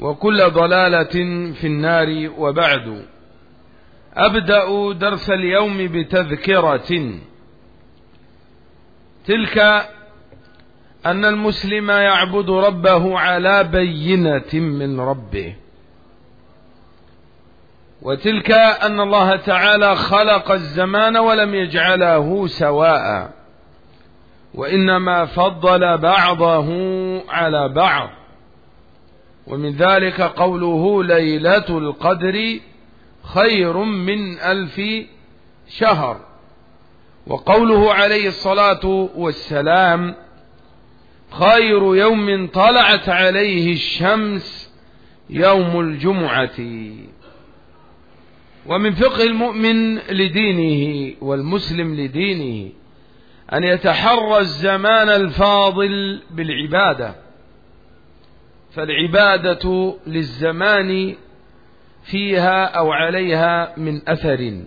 وكل ضلالة في النار وبعد. أبدأ درس اليوم بتذكرة. تلك أن المسلم يعبد ربه على بينة من ربه. وتلك أن الله تعالى خلق الزمان ولم يجعله سواء. وإنما فضل بعضه على بعض. ومن ذلك قوله ليلة القدر خير من ألف شهر. وقوله عليه الصلاة والسلام خير يوم طلعت عليه الشمس يوم الجمعة. ومن فقه المؤمن لدينه والمسلم لدينه أن يتحرى الزمان الفاضل بالعبادة. فالعبادة للزمان فيها أو عليها من أثر.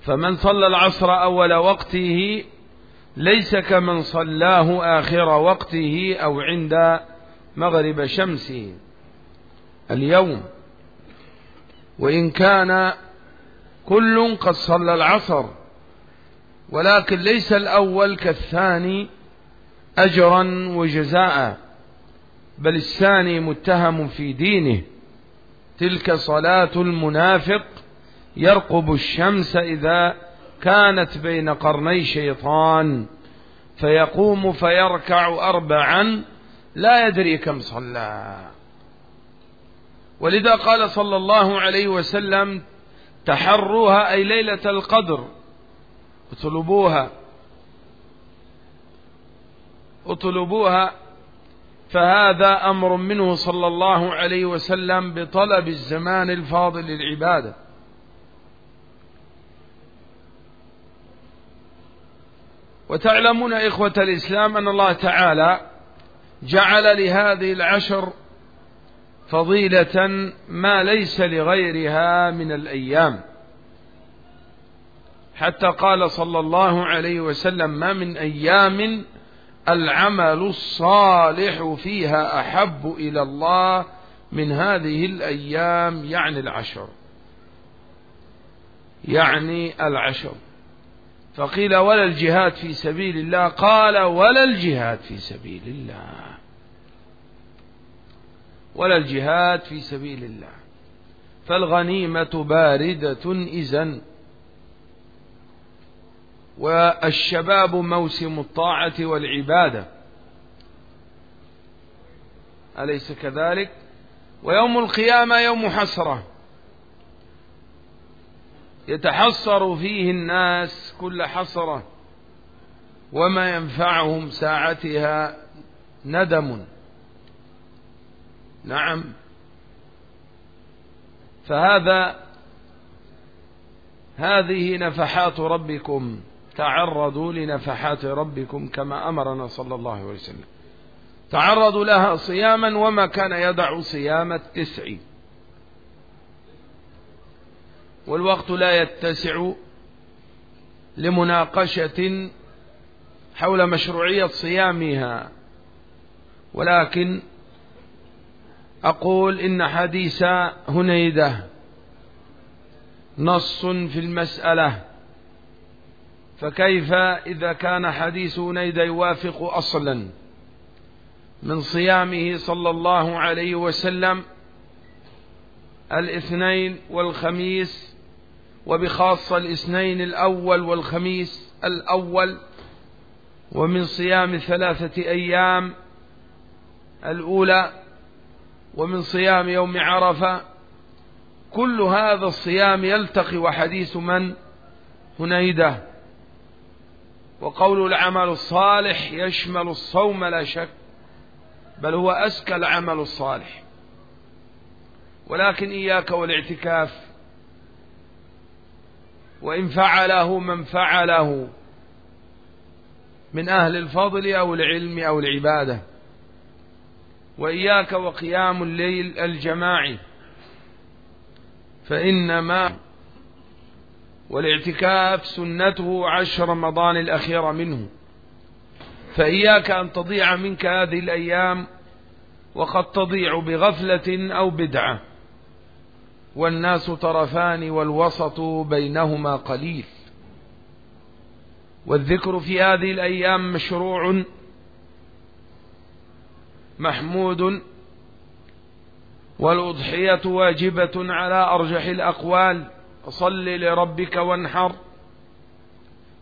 فمن صلى العصر أول وقته ليس كمن صلاه آخر وقته أو عند مغرب شمسه. اليوم وإن كان كل قد صلى العصر ولكن ليس الأول كالثاني أجرا وجزاء. بل الثاني متهم في دينه. تلك صلاة المنافق يرقب الشمس إذا كانت بين قرني شيطان فيقوم فيركع أربعا لا يدري كم صلى. ولذا قال صلى الله عليه وسلم تحروها أي ليلة القدر اطلبوها اطلبوها فهذا أمر منه صلى الله عليه وسلم بطلب الزمان الفاضل للعبادة. وتعلمون إخوة الإسلام أن الله تعالى جعل لهذه العشر فضيلة ما ليس لغيرها من الأيام. حتى قال صلى الله عليه وسلم ما من أيام العمل الصالح فيها أحب إلى الله من هذه الأيام يعني العشر. يعني العشر. فقيل ولا الجهاد في سبيل الله؟ قال ولا الجهاد في سبيل الله. ولا الجهاد في سبيل الله. فالغنيمة باردة إذن. والشباب موسم الطاعة والعبادة. أليس كذلك؟ ويوم القيامة يوم حسرة. يتحصر فيه الناس كل حسرة. وما ينفعهم ساعتها ندم. نعم. فهذا هذه نفحات ربكم. تعرضوا لنفحات ربكم كما أمرنا صلى الله عليه وسلم. تعرضوا لها صياما وما كان يدع صيام التسع. والوقت لا يتسع لمناقشة حول مشروعية صيامها. ولكن أقول إن حديث هنيدة نص في المسألة. فكيف إذا كان حديث هنيدة يوافق أصلا من صيامه صلى الله عليه وسلم الاثنين والخميس وبخاصة الاثنين الأول والخميس الأول ومن صيام ثلاثة أيام الأولى ومن صيام يوم عرفة كل هذا الصيام يلتقي وحديث من هنيده وقول العمل الصالح يشمل الصوم لا شك بل هو أسكى العمل الصالح. ولكن إياك والاعتكاف وإن فعله من فعله من أهل الفضل أو العلم أو العبادة. وإياك وقيام الليل الجماعي فإنما والاعتكاف سنته عشر رمضان الأخيرة منه. فإياك أن تضيع منك هذه الأيام وقد تضيع بغفلة أو بدعة. والناس طرفان والوسط بينهما قليل. والذكر في هذه الأيام مشروع محمود والأضحية واجبة على أرجح الأقوال. فصل لربك وانحر.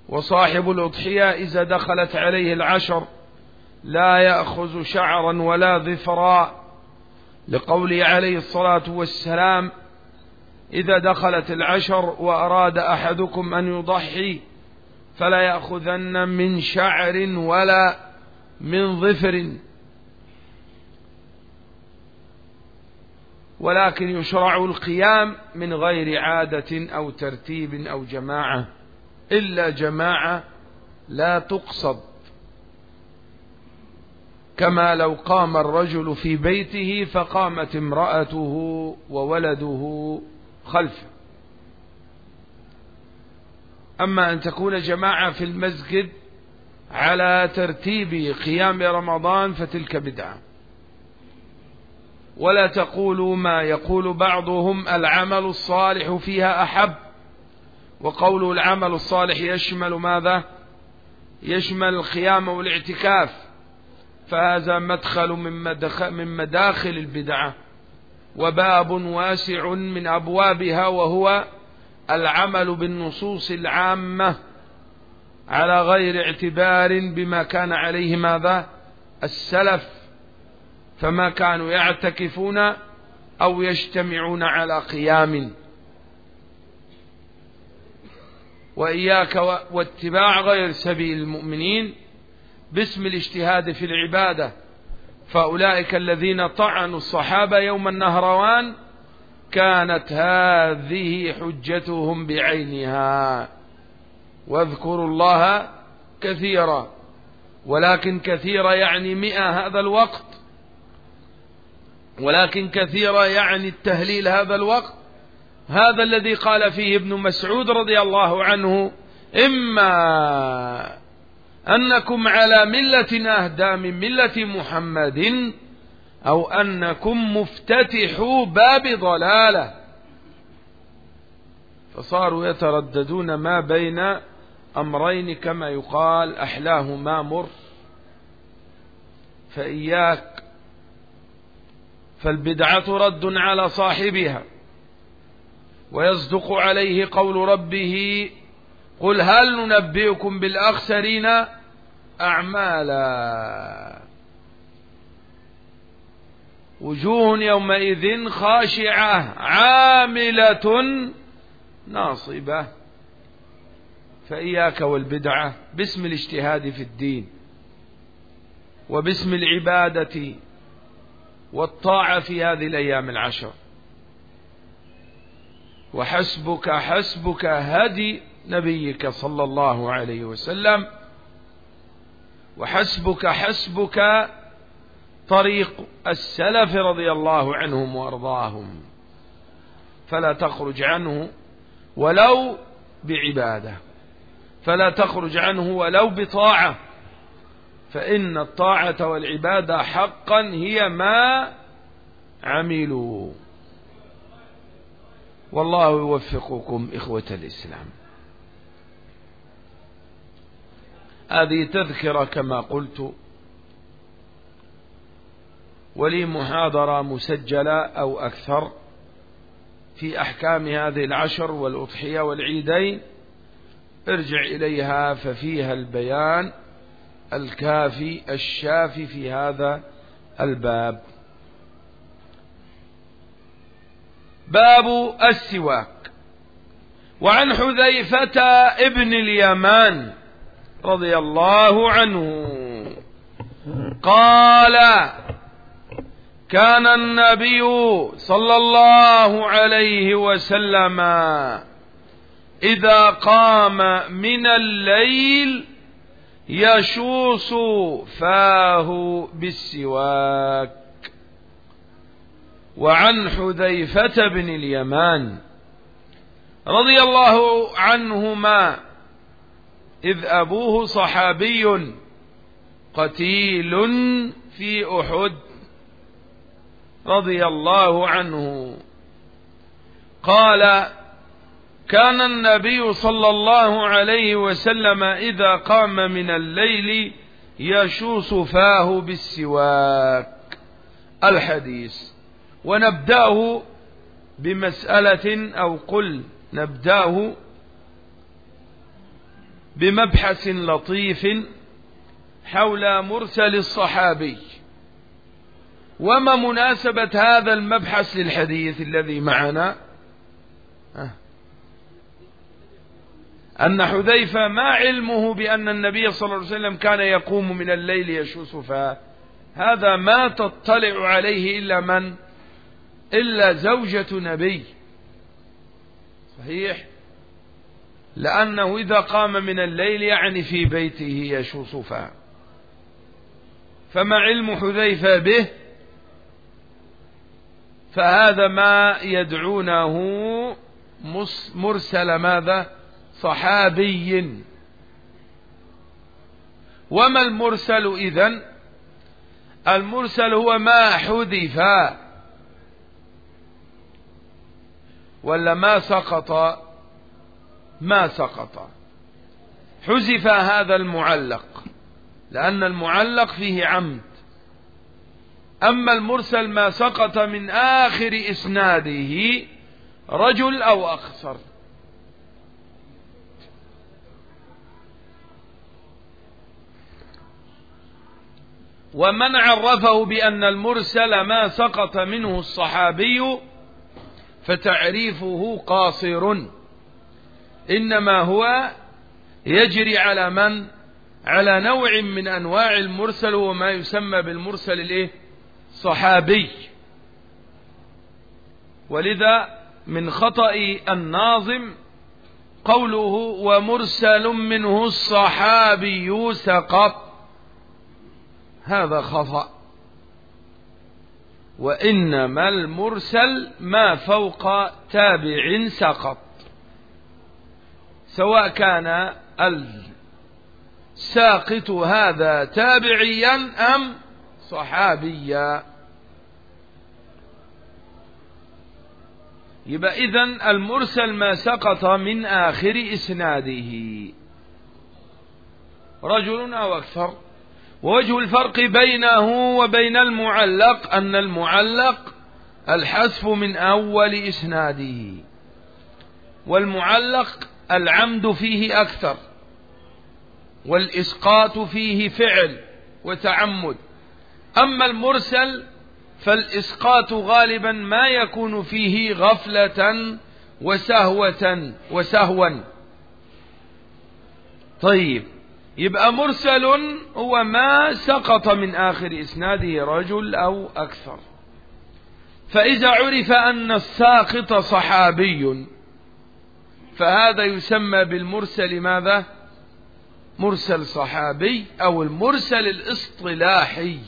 وصاحب الأضحية إذا دخلت عليه العشر لا يأخذ شعرا ولا ظفرا. لقوله عليه الصلاة والسلام إذا دخلت العشر وأراد أحدكم أن يضحي فلا يأخذن من شعر ولا من ظفر. ولكن يشرع القيام من غير عادة أو ترتيب أو جماعة إلا جماعة لا تقصد. كما لو قام الرجل في بيته فقامت امرأته وولده خلفه. أما أن تكون جماعة في المسجد على ترتيب قيام رمضان فتلك بدعة. ولا تقولوا ما يقول بعضهم العمل الصالح فيها أحب. وقول العمل الصالح يشمل ماذا؟ يشمل القيام والاعتكاف. فهذا مدخل من مداخل البدعة. وباب واسع من أبوابها وهو العمل بالنصوص العامة على غير اعتبار بما كان عليه ماذا؟ السلف. فما كانوا يعتكفون أو يجتمعون على قيام. وإياك واتباع غير سبيل المؤمنين باسم الاجتهاد في العبادة. فأولئك الذين طعنوا الصحابة يوم النهروان كانت هذه حجتهم بعينها. واذكروا الله كثيرا. ولكن كثيرا يعني مئة هذا الوقت. ولكن كثيرا يعني التهليل هذا الوقت هذا الذي قال فيه ابن مسعود رضي الله عنه إما أنكم على ملة أهدى من ملة محمد أو أنكم مفتتحوا باب ضلالة. فصاروا يترددون ما بين أمرين كما يقال أحلاهما مر. فإياك فالبدعة رد على صاحبها. ويصدق عليه قول ربه قل هل ننبئكم بالأخسرين أعمالا؟ وجوه يومئذ خاشعة عاملة ناصبة. فإياك والبدعة باسم الاجتهاد في الدين وباسم العبادة والطاعة في هذه الأيام العشر. وحسبك حسبك هدي نبيك صلى الله عليه وسلم. وحسبك حسبك طريق السلف رضي الله عنهم وأرضاهم. فلا تخرج عنه ولو بعبادة. فلا تخرج عنه ولو بطاعة. فإن الطاعة والعبادة حقا هي ما عملوا. والله يوفقكم إخوة الإسلام. هذه تذكرة كما قلت ولي محاضرة مسجلة أو أكثر في أحكام هذه العشر والأضحية والعيدين ارجع إليها ففيها البيان. الكافي الشافي في هذا الباب. باب السواك. وعن حذيفة ابن اليمان رضي الله عنه. قال كان النبي صلى الله عليه وسلم إذا قام من الليل يشوص فاه بالسواك. وعن حذيفة بن اليمان رضي الله عنهما إذ أبوه صحابي قتيل في أحد رضي الله عنه قال كان النبي صلى الله عليه وسلم إذا قام من الليل يشوص فاه بالسواك. الحديث. ونبدأه بمسألة أو قل نبدأه بمبحث لطيف حول مرسل الصحابي. وما مناسبة هذا المبحث للحديث الذي معنا؟ أن حذيفة ما علمه بأن النبي صلى الله عليه وسلم كان يقوم من الليل يشوس فهذا ما تطلع عليه إلا من؟ إلا زوجة نبي. صحيح؟ لأنه إذا قام من الليل يعني في بيته يشوص فما علم حذيفة به؟ فهذا ما يدعونه مرسل ماذا؟ صحابي. وما المرسل إذن؟ المرسل هو ما حذف. ولا ما سقط؟ ما سقط. حذف هذا المعلق لأن المعلق فيه عمد. أما المرسل ما سقط من آخر إسناده رجل أو أخسر ومن عرفه بأن المرسل ما سقط منه الصحابي فتعريفه قاصر. إنما هو يجري على من؟ على نوع من أنواع المرسل وما يسمى بالمرسل الإيه؟ صحابي ولذا من خطأ الناظم قوله ومرسل منه الصحابي سقط. هذا خطأ. وإنما المرسل ما فوق تابع سقط. سواء كان الساقط هذا تابعيا أم صحابيا. يبقى إذن المرسل ما سقط من آخر إسناده. رجل أو أكثر. ووجه الفرق بينه وبين المعلق أن المعلق الحذف من أول إسناده والمعلق العمد فيه أكثر والإسقاط فيه فعل وتعمد. أما المرسل فالإسقاط غالبا ما يكون فيه غفلة وسهوة وسهوا. طيب يبقى مرسل هو ما سقط من آخر إسناده رجل أو أكثر. فإذا عرف أن الساقط صحابي فهذا يسمى بالمرسل ماذا؟ مرسل صحابي أو المرسل الاصطلاحي.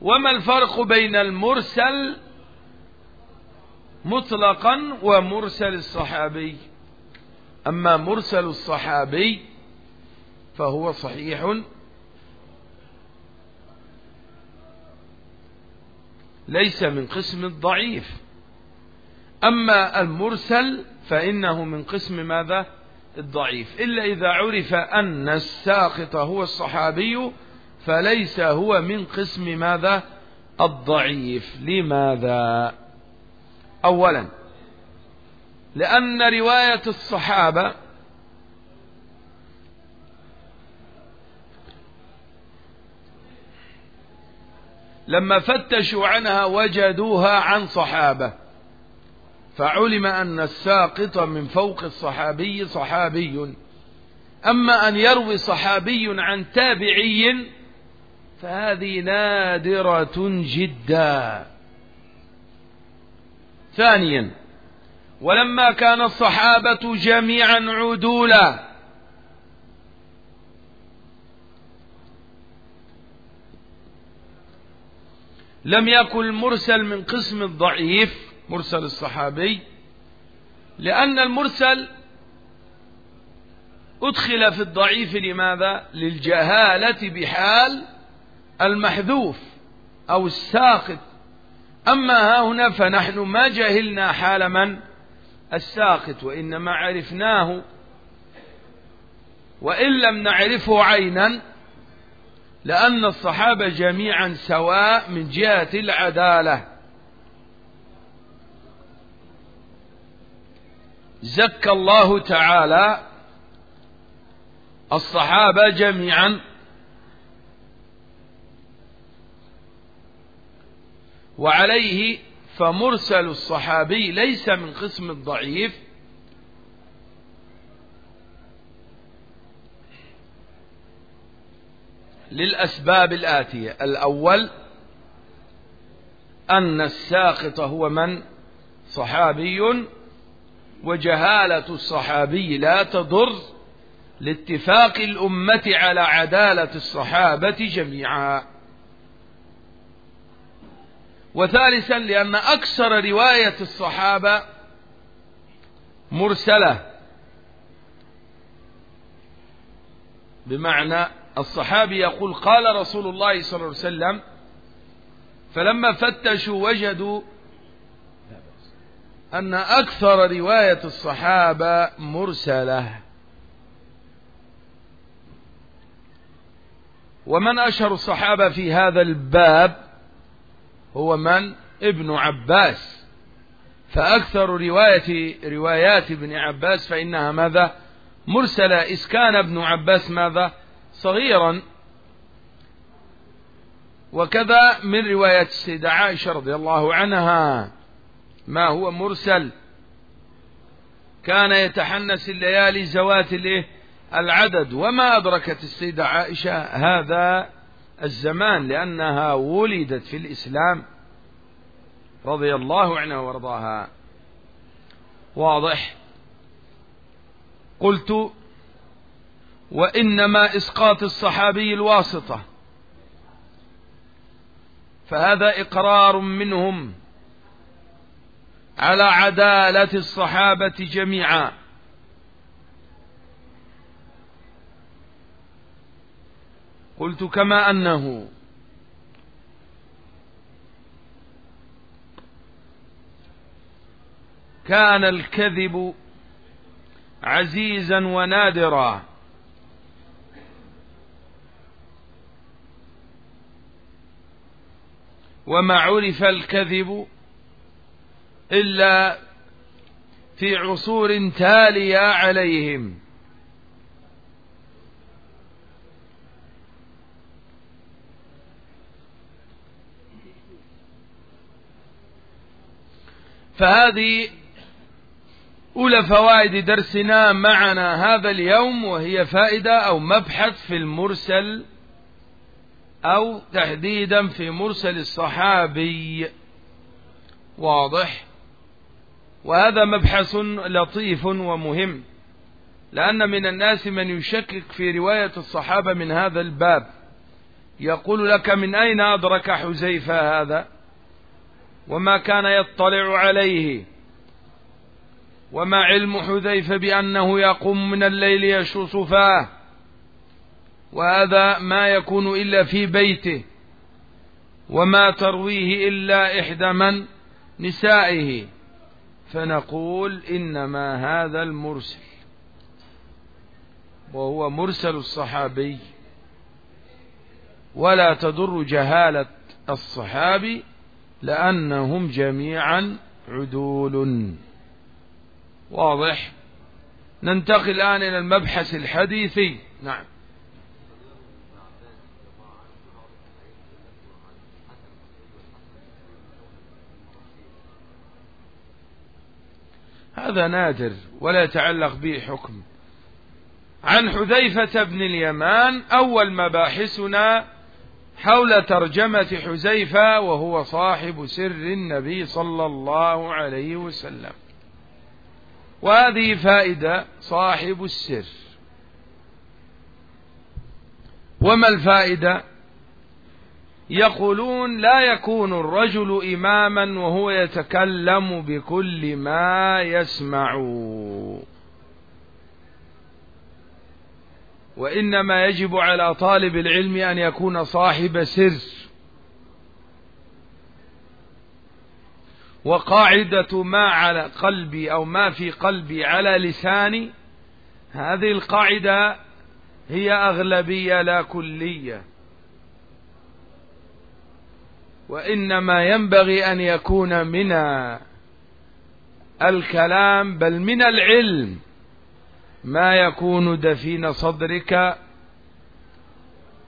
وما الفرق بين المرسل مطلقا ومرسل الصحابي. أما مرسل الصحابي فهو صحيح. ليس من قسم الضعيف. أما المرسل فإنه من قسم ماذا؟ الضعيف. إلا إذا عرف أن الساقط هو الصحابي فليس هو من قسم ماذا؟ الضعيف. لماذا؟ أولا لأن رواية الصحابة لما فتشوا عنها وجدوها عن صحابة فعلم أن الساقط من فوق الصحابي صحابي. أما أن يروي صحابي عن تابعي فهذه نادرة جدا. ثانيا ولما كان الصحابة جميعا عدولا. لم يكن المرسل من قسم الضعيف مرسل الصحابي لأن المرسل أدخل في الضعيف لماذا؟ للجهالة بحال المحذوف أو الساقط. أما ها هنا فنحن ما جهلنا حال من؟ الساقط وإنما عرفناه. وإن لم نعرفه عينا لأن الصحابة جميعا سواء من جهة العدالة. زكى الله تعالى الصحابة جميعا وعليه فمرسل الصحابي ليس من قسم الضعيف. للأسباب الآتية. الأول أن الساقط هو من؟ صحابي. وجهالة الصحابي لا تضر لاتفاق الأمة على عدالة الصحابة جميعا. وثالثا لأن أكثر رواية الصحابة مرسلة بمعنى الصحابي يقول قال رسول الله صلى الله عليه وسلم فلما فتشوا وجدوا أن أكثر رواية الصحابة مرسلة. ومن أشهر الصحابة في هذا الباب هو من؟ ابن عباس. فأكثر رواية روايات ابن عباس فإنها ماذا؟ مرسلة. إذ كان ابن عباس ماذا؟ صغيرا. وكذا من رواية السيدة عائشة رضي الله عنها. ما هو مرسل؟ كان يتحنس الليالي زوات العدد. وما أدركت السيدة عائشة هذا؟ الزمان لأنها ولدت في الإسلام رضي الله عنها وأرضاها. واضح؟ قلت وإنما إسقاط الصحابي الواسطة. فهذا إقرار منهم على عدالة الصحابة جميعا. قلت كما أنه. كان الكذب عزيزا ونادرا. وما عرف الكذب إلا في عصور تالية عليهم. فهذه أولى فوائد درسنا معنا هذا اليوم وهي فائدة أو مبحث في المرسل أو تحديدا في مرسل الصحابي. واضح؟ وهذا مبحث لطيف ومهم لأن من الناس من يشكك في رواية الصحابة من هذا الباب. يقول لك من أين أدرك حزيفة هذا؟ وما كان يطلع عليه. وما علم حذيفة بأنه يقوم من الليل يشو صفاه وهذا ما يكون إلا في بيته. وما ترويه إلا إحدى من نسائه. فنقول إنما هذا المرسل. وهو مرسل الصحابي. ولا تضر جهالة الصحابي لأنهم جميعا عدول. واضح؟ ننتقل الآن إلى المبحث الحديثي. نعم. هذا نادر ولا يتعلق به حكم. عن حذيفة بن اليمان أول مباحثنا حول ترجمة حذيفة وهو صاحب سر النبي صلى الله عليه وسلم. وهذه فائدة صاحب السر. وما الفائدة؟ يقولون لا يكون الرجل إماما وهو يتكلم بكل ما يسمع وإنما يجب على طالب العلم أن يكون صاحب سر. وقاعدة ما على قلبي أو ما في قلبي على لساني هذه القاعدة هي أغلبية لا كلية. وإنما ينبغي أن يكون من الكلام بل من العلم. ما يكون دفين صدرك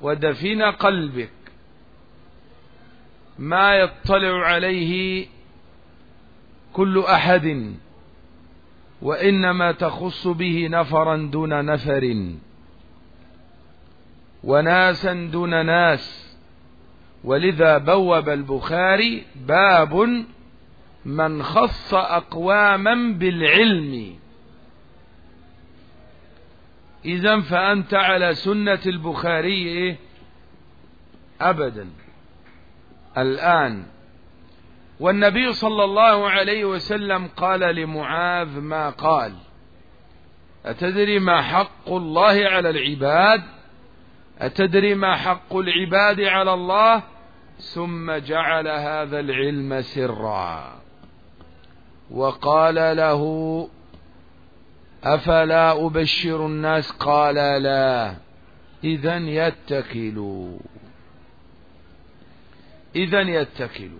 ودفين قلبك. ما يطلع عليه كل أحد وإنما تخص به نفرا دون نفر وناسا دون ناس. ولذا بوب البخاري باب من خص أقواما بالعلم. إذا فأنت على سنة البخاري؟ أبدا. الآن والنبي صلى الله عليه وسلم قال لمعاذ ما قال. أتدري ما حق الله على العباد؟ أتدري ما حق العباد على الله؟ ثم جعل هذا العلم سرا. وقال له أفلا أبشر الناس؟ قال لا. إذا يتكلوا. إذا يتكلوا.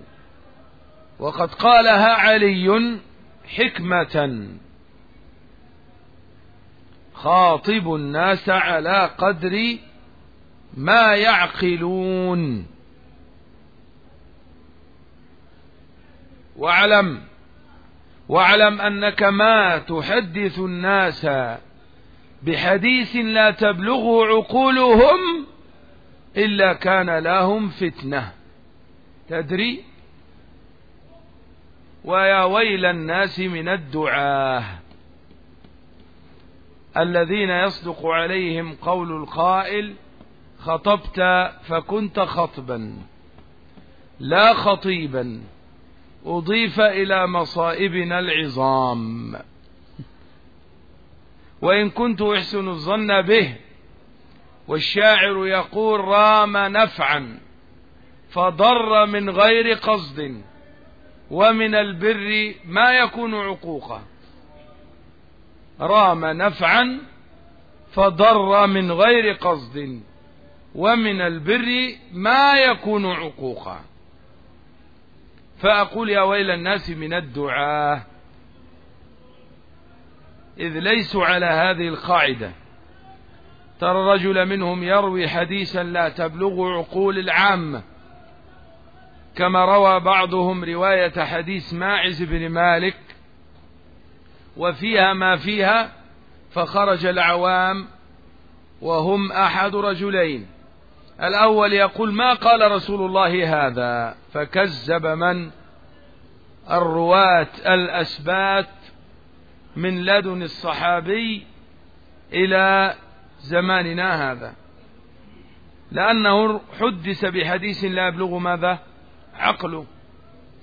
وقد قالها علي حكمة. خاطب الناس على قدر ما يعقلون. واعلم واعلم أنك ما تحدث الناس بحديث لا تبلغه عقولهم إلا كان لهم فتنة. تدري؟ ويا ويل الناس من الدعاة الذين يصدق عليهم قول القائل خطبت فكنت خطبا لا خطيبا. أضيف إلى مصائبنا العظام. وإن كنت أحسن الظن به والشاعر يقول رام نفعا فضر من غير قصد ومن البر ما يكون عقوقا. رام نفعا فضر من غير قصد ومن البر ما يكون عقوقا. فأقول يا ويل الناس من الدعاه إذ ليسوا على هذه القاعدة. ترى الرجل منهم يروي حديثا لا تبلغ عقول العامة كما روى بعضهم رواية حديث ماعز بن مالك وفيها ما فيها فخرج العوام وهم أحد رجلين. الأول يقول ما قال رسول الله هذا؟ فكذب من؟ الرواة الأسبات من لدن الصحابي إلى زماننا هذا. لأنه حدث بحديث لا يبلغ ماذا؟ عقله.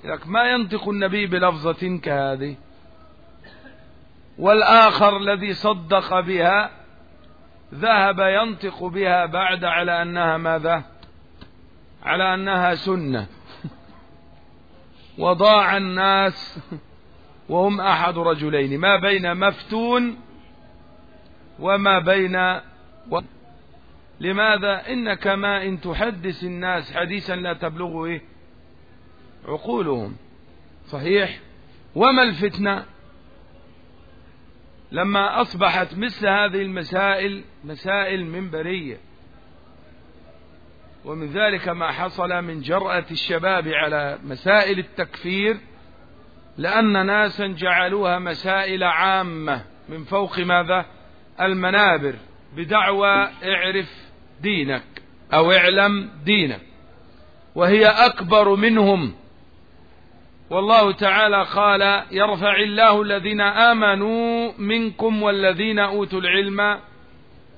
لك ما ينطق النبي بلفظة كهذه؟ والآخر الذي صدق بها ذهب ينطق بها بعد على أنها ماذا؟ على أنها سنة. وضاع الناس وهم أحد رجلين ما بين مفتون وما بين و... لماذا؟ إنك ما إن تحدث الناس حديثا لا تبلغ إيه؟ عقولهم. صحيح؟ وما الفتنة؟ لما أصبحت مثل هذه المسائل مسائل منبرية. ومن ذلك ما حصل من جرأة الشباب على مسائل التكفير لأن ناسا جعلوها مسائل عامة من فوق ماذا؟ المنابر بدعوى اعرف دينك أو اعلم دينك. وهي أكبر منهم والله تعالى قال يرفع الله الذين آمنوا منكم والذين أوتوا العلم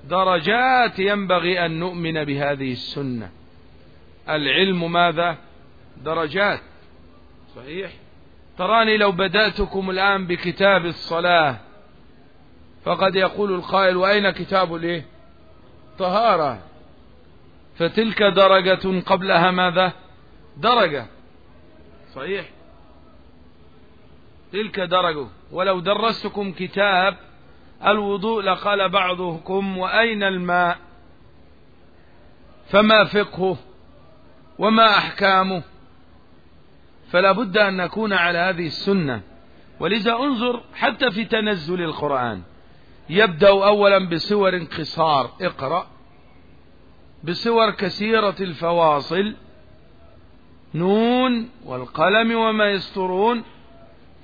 درجات ينبغي أن نؤمن بهذه السنة. العلم ماذا؟ درجات. صحيح؟ تراني لو بدأتكم الآن بكتاب الصلاة فقد يقول القائل وأين كتاب الايه طهارة. فتلك درجة قبلها ماذا؟ درجة. صحيح؟ تلك درجة. ولو درستكم كتاب الوضوء لقال بعضكم وأين الماء؟ فما فقهه وما أحكامه؟ فلا بد أن نكون على هذه السنة. ولذا انظر حتى في تنزل القرآن. يبدأ أولا بصور انقصار. اقرأ. بصور كثيرة الفواصل. نون والقلم وما يسطرون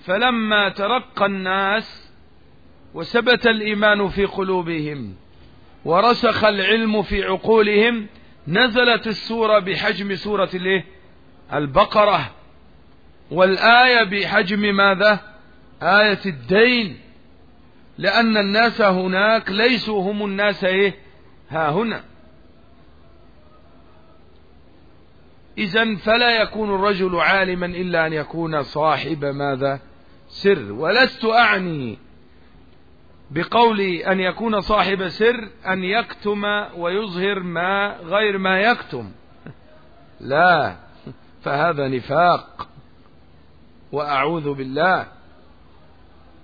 فلما ترقى الناس وثبت الإيمان في قلوبهم ورسخ العلم في عقولهم نزلت السورة بحجم سورة البقرة. والآية بحجم ماذا؟ آية الدين. لأن الناس هناك ليسوا هم الناس إيه؟ ها هنا. إذا فلا يكون الرجل عالما إلا أن يكون صاحب ماذا؟ سر ولست أعني بقولي أن يكون صاحب سر أن يكتم ويظهر ما غير ما يكتم. لا فهذا نفاق وأعوذ بالله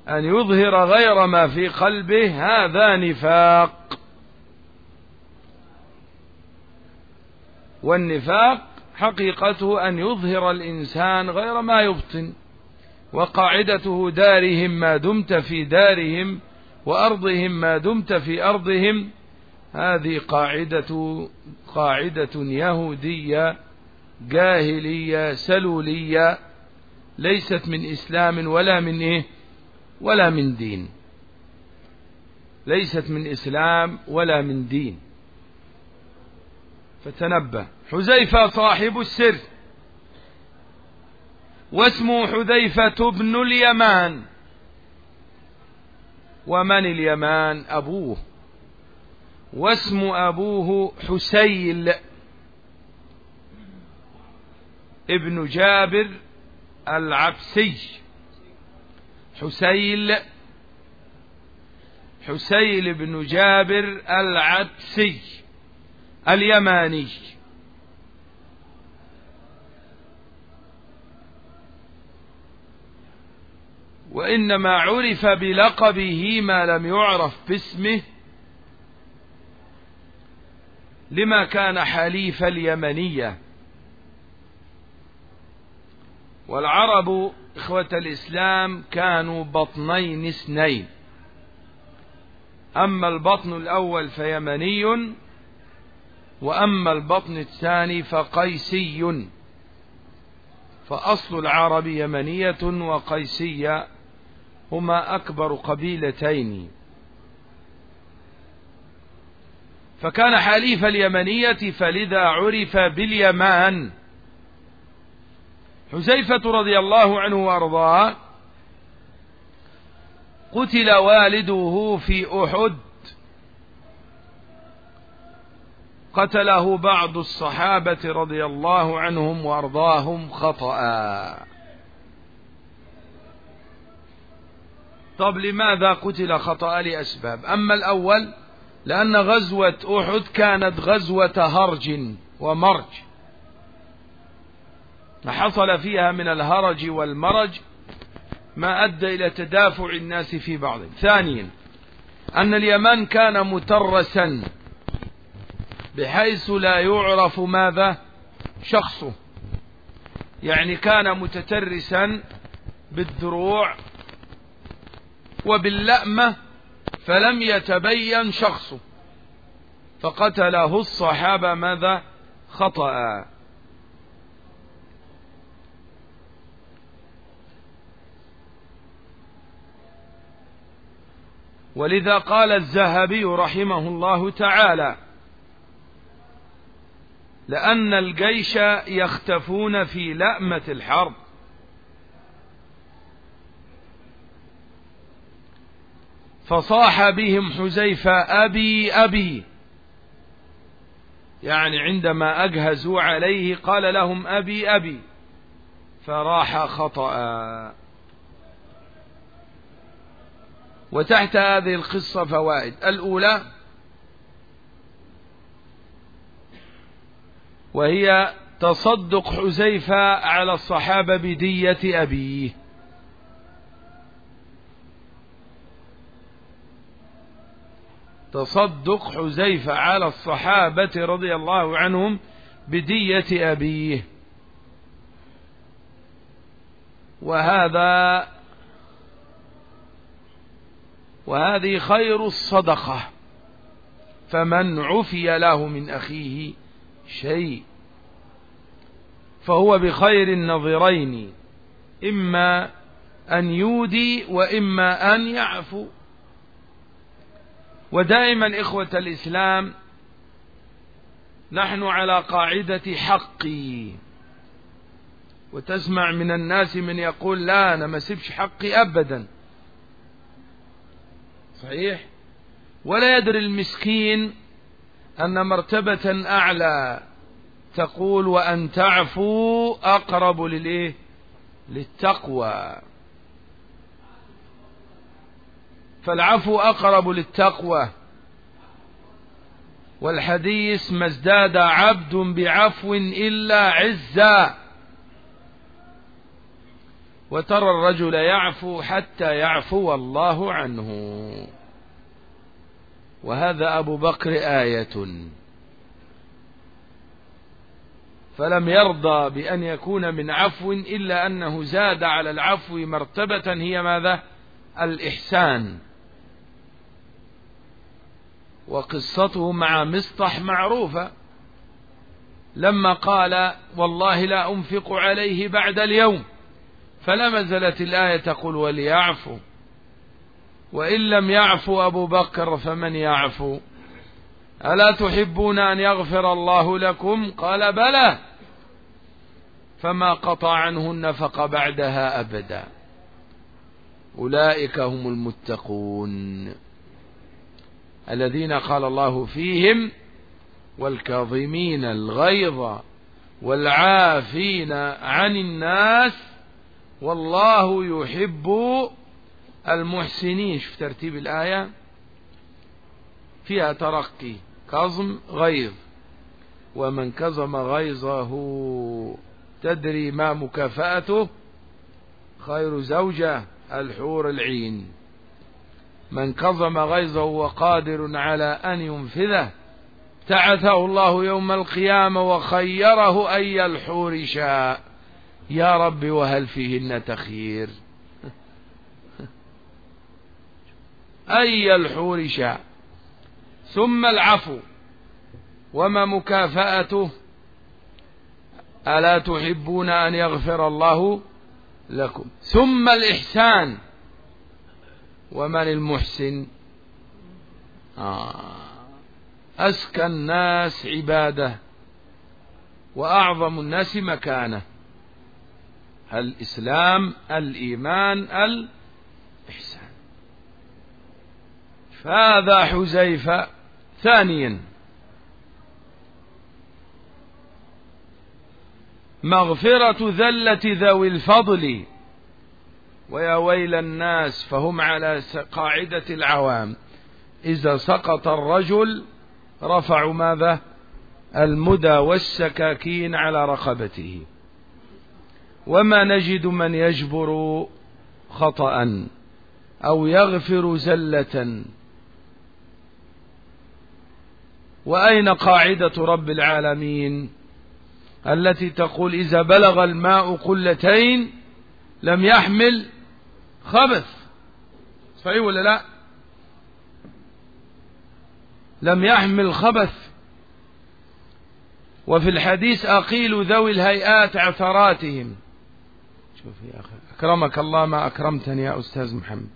أن يظهر غير ما في قلبه هذا نفاق. والنفاق حقيقته أن يظهر الإنسان غير ما يبطن. وقاعدته دارهم ما دمت في دارهم وأرضهم ما دمت في أرضهم. هذه قاعدة قاعدة يهودية جاهلية سلولية ليست من إسلام ولا من إيه؟ ولا من دين. ليست من إسلام ولا من دين. فتنبه. حذيفة صاحب السر. واسمه حذيفة بن اليمان. ومن اليمان؟ أبوه. واسم أبوه حسيل ابن جابر العبسي. حسيل. حسيل بن جابر العبسي اليماني. وإنما عرف بلقبه ما لم يعرف باسمه لما كان حليف اليمنية. والعرب إخوة الإسلام كانوا بطنين اثنين. أما البطن الأول فيمني وأما البطن الثاني فقيسي. فأصل العرب يمنية وقيسية. هما أكبر قبيلتين. فكان حليف اليمنية فلذا عرف باليمان. حزيفة رضي الله عنه وأرضاه قتل والده في أحد. قتله بعض الصحابة رضي الله عنهم وأرضاهم خطأ. طب لماذا قتل خطأ لأسباب؟ أما الأول لأن غزوة أحد كانت غزوة هرج ومرج. حصل فيها من الهرج والمرج ما أدى إلى تدافع الناس في بعض ثانيا أن اليمن كان مترسا بحيث لا يعرف ماذا شخصه. يعني كان متترسا بالدروع وباللأمة فلم يتبين شخصه فقتله الصحابة ماذا؟ خطأ. ولذا قال الذهبي رحمه الله تعالى لأن الجيش يختفون في لأمة الحرب. فصاح بهم حزيفة أبي أبي. يعني عندما أجهزوا عليه قال لهم أبي أبي. فراح خطأ. وتحت هذه القصة فوائد. الأولى وهي تصدق حزيفة على الصحابة بدية أبيه. تصدق حزيفة على الصحابة رضي الله عنهم بدية أبيه. وهذا وهذه خير الصدقة فمن عفي له من أخيه شيء فهو بخير النظرين إما أن يودي وإما أن يعفو. ودائما إخوة الإسلام نحن على قاعدة حقي وتسمع من الناس من يقول لا أنا ما سيبش حقي أبدا. صحيح؟ ولا يدري المسكين أن مرتبة أعلى تقول وأن تعفوا أقرب للتقوى. فالعفو أقرب للتقوى. والحديث ما ازداد عبد بعفو إلا عزا. وترى الرجل يعفو حتى يعفو الله عنه. وهذا أبو بكر آية. فلم يرضى بأن يكون من عفو إلا أنه زاد على العفو مرتبة. هي ماذا؟ الإحسان. وقصته مع مصطح معروفة. لما قال والله لا أنفق عليه بعد اليوم فلمزلت الآية تقول وليعفو. وإن لم يعفو أبو بكر فمن يعفو؟ ألا تحبون أن يغفر الله لكم؟ قال بلى. فما قطع عنه النفق بعدها أبدا. أولئك هم المتقون. الذين قال الله فيهم والكاظمين الغيظ والعافين عن الناس والله يحب المحسنين. في ترتيب الآية. فيها ترقي. كظم غيظ. ومن كظم غيظه تدري ما مكافأته؟ خير زوجة الحور العين. من كظم غيظه وقادر على أن ينفذه ابتعثه الله يوم القيامة وخيره أي الحور شاء. يا رب وهل فيهن تخيير أي الحور شاء. ثم العفو وما مكافأته؟ ألا تحبون أن يغفر الله لكم؟ ثم الإحسان ومن المحسن آه. أزكى الناس عبادة وأعظم الناس مكانة. الإسلام الإيمان الإحسان. فهذا حزيفة ثانيا. مغفرة ذلة ذوي الفضل. ويا ويل الناس فهم على قاعدة العوام. إذا سقط الرجل رفعوا ماذا؟ المدى والسكاكين على رقبته. وما نجد من يجبر خطأ أو يغفر زلة. وأين قاعدة رب العالمين التي تقول إذا بلغ الماء قلتين لم يحمل خبث. صحيح ولا لا؟ لم يحمل خبث. وفي الحديث أقيل ذوي الهيئات عثراتهم شوف يا أخي أكرمك الله ما أكرمتني يا أستاذ محمد.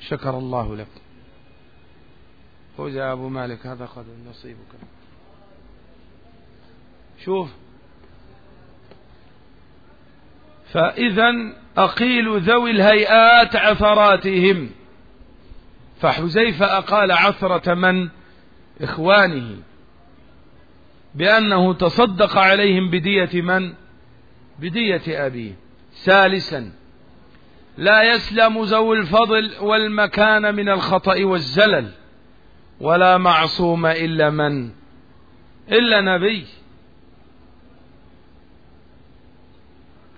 شكر الله لك. فوز يا أبو مالك هذا قد نصيبك. شوف. فإذا أقيل ذوي الهيئات عثراتهم. فحزيفة أقال عثرة من؟ إخوانه. بأنه تصدق عليهم بدية من؟ بدية أبيه. ثالثا لا يسلم ذوي الفضل والمكان من الخطأ والزلل ولا معصوم إلا من؟ إلا نبي.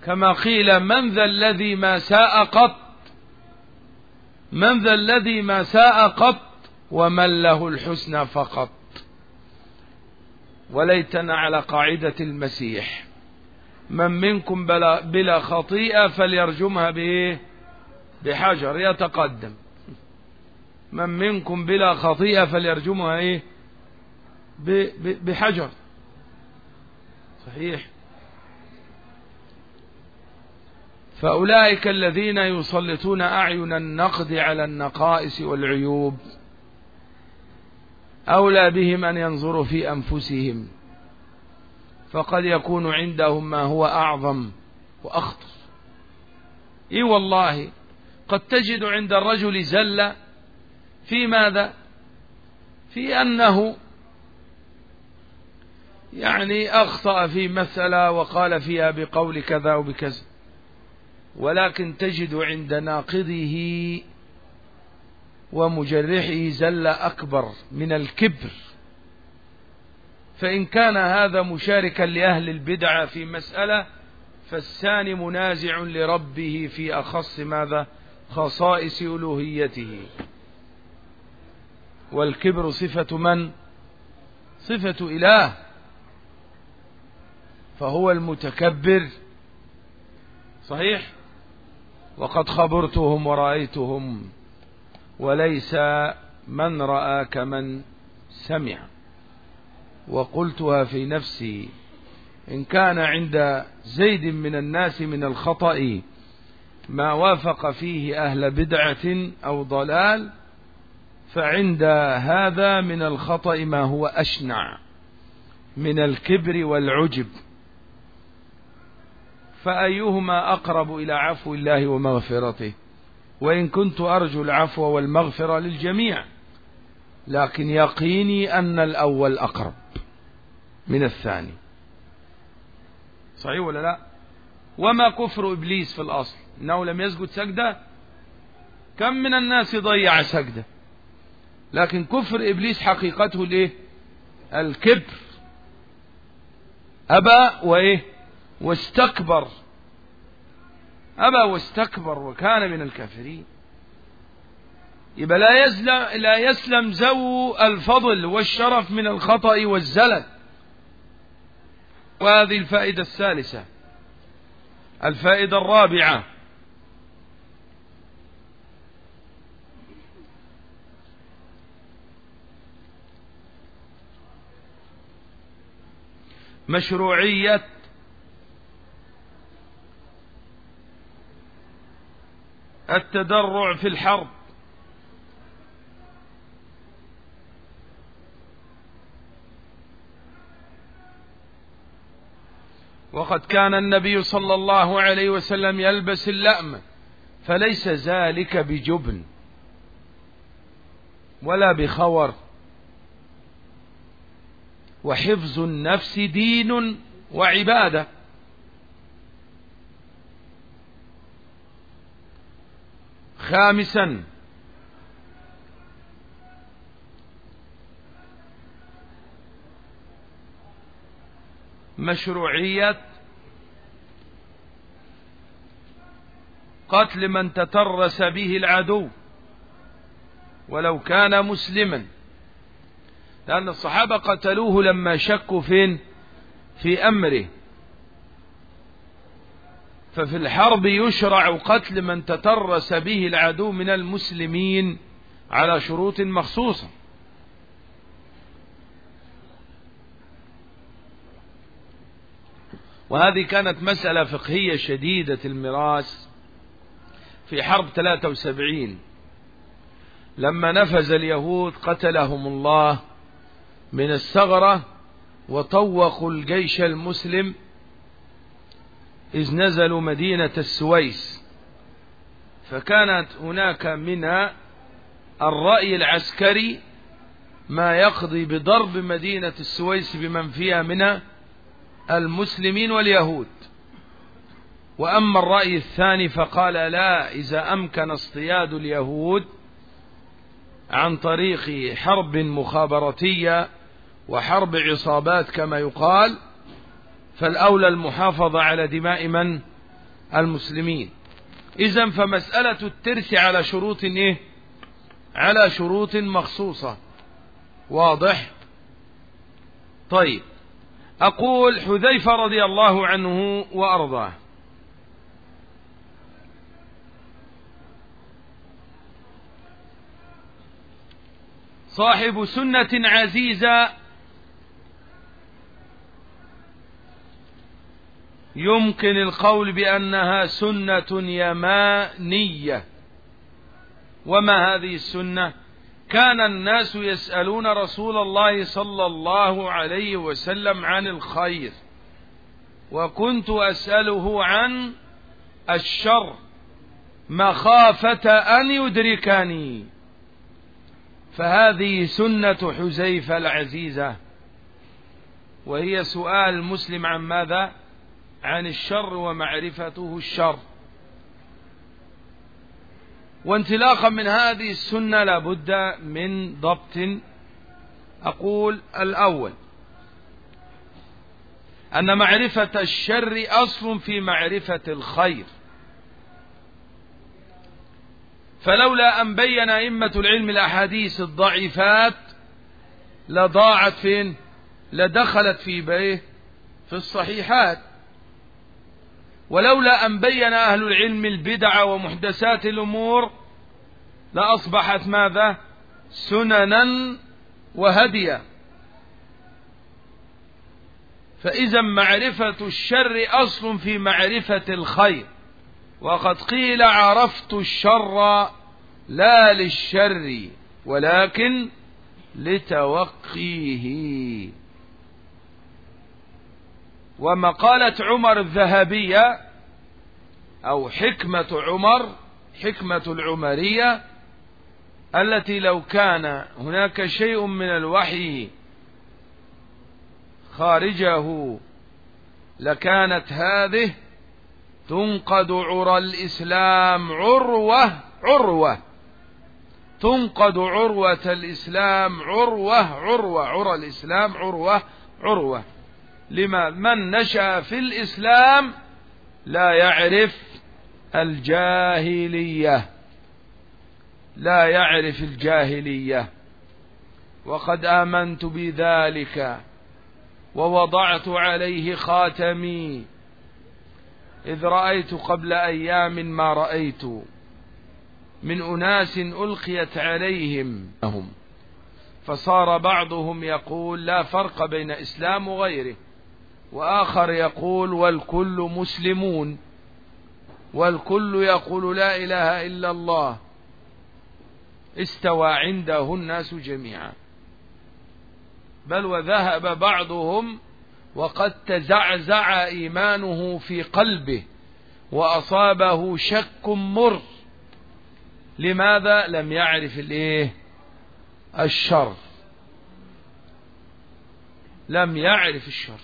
كما قيل من ذا الذي ما ساء قط؟ من ذا الذي ما ساء قط ومن له الحسنى فقط. وليتنا على قاعدة المسيح. من منكم بلا, بلا خطيئة فليرجمها بإيه بحجر. يتقدم. من منكم بلا خطيئة فليرجمها إيه؟ بحجر. صحيح. فأولئك الذين يسلطون أعين النقد على النقائص والعيوب. أولى بهم أن ينظروا في أنفسهم. فقد يكون عندهم ما هو أعظم وأخطر. إي والله قد تجد عند الرجل زلة في ماذا؟ في أنه يعني أخطأ في مسألة وقال فيها بقول كذا وبكذا. ولكن تجد عند ناقضه ومجرحه زل أكبر من الكبر. فإن كان هذا مشاركا لأهل البدعة في مسألة فالثاني منازع لربه في أخص ماذا؟ خصائص ألوهيته. والكبر صفة من؟ صفة إله. فهو المتكبر. صحيح؟ وقد خبرتهم ورأيتهم وليس من رأى كمن سمع. وقلتها في نفسي إن كان عند زيد من الناس من الخطأ ما وافق فيه أهل بدعة أو ضلال فعند هذا من الخطأ ما هو أشنع من الكبر والعجب. فأيهما أقرب إلى عفو الله ومغفرته؟ وإن كنت أرجو العفو والمغفرة للجميع لكن يقيني أن الأول أقرب من الثاني. صحيح ولا لا؟ وما كفر إبليس في الأصل؟ إنه لم يسجد سجدة؟ كم من الناس ضيع سجدة؟ لكن كفر إبليس حقيقته الإيه الكبر. أبى وإيه؟ واستكبر. أبى واستكبر وكان من الكافرين. يبقى لا يسلم, لا يسلم زو الفضل والشرف من الخطأ والزلل. وهذه الفائدة الثالثة. الفائدة الرابعة. مشروعية التدرع في الحرب. وقد كان النبي صلى الله عليه وسلم يلبس اللأم فليس ذلك بجبن ولا بخور. وحفظ النفس دين وعبادة. خامسا. مشروعية قتل من تترس به العدو ولو كان مسلما. لأن الصحابة قتلوه لما شكوا فين في أمره. ففي الحرب يشرع قتل من تترس به العدو من المسلمين على شروط مخصوصة. وهذه كانت مسألة فقهية شديدة المراس في حرب 73 لما نفذ اليهود قتلهم الله من الثغرة وطوقوا الجيش المسلم إذ نزلوا مدينة السويس فكانت هناك من الرأي العسكري ما يقضي بضرب مدينة السويس بمن فيها من المسلمين واليهود. وأما الرأي الثاني فقال لا إذا أمكن اصطياد اليهود عن طريق حرب مخابراتية وحرب عصابات كما يقال فالأولى المحافظة على دماء من؟ المسلمين. إذا فمسألة الترس على شروط إيه؟ على شروط مخصوصة. واضح؟ طيب. أقول حذيفة رضي الله عنه وأرضاه. صاحب سنة عزيزة يمكن القول بأنها سنة يمانية. وما هذه السنة؟ كان الناس يسألون رسول الله صلى الله عليه وسلم عن الخير. وكنت أسأله عن الشر مخافة أن يدركني. فهذه سنة حزيفة العزيزة. وهي سؤال المسلم عن ماذا؟ عن الشر ومعرفته الشر. وانطلاقا من هذه السنة لابد من ضبط. أقول الأول أن معرفة الشر أصل في معرفة الخير. فلولا أن بين أئمة العلم الأحاديث الضعيفات لضاعت فين؟ لدخلت في بيه في الصحيحات. ولولا أن بين أهل العلم البدع ومحدثات الأمور لأصبحت ماذا؟ سننا وهديا. فإذا معرفة الشر أصل في معرفة الخير. وقد قيل عرفت الشر لا للشر ولكن لتوقيه. ومقالة عمر الذهبية أو حكمة عمر حكمة العمرية التي لو كان هناك شيء من الوحي خارجه لكانت هذه تنقد عرى الإسلام عروة عروة. تنقد عروة الإسلام عروة عروة عرى الإسلام عروة عروة. لما من نشأ في الإسلام لا يعرف الجاهلية لا يعرف الجاهلية. وقد آمنت بذلك ووضعت عليه خاتمي. إذ رأيت قبل أيام ما رأيت من أناس ألقيت عليهم. هم فصار بعضهم يقول لا فرق بين إسلام وغيره. وآخر يقول والكل مسلمون والكل يقول لا إله إلا الله استوى عنده الناس جميعا بل وذهب بعضهم وقد تزعزع إيمانه في قلبه وأصابه شك مر لماذا؟ لم يعرف الإيه؟ الشر لم يعرف الشر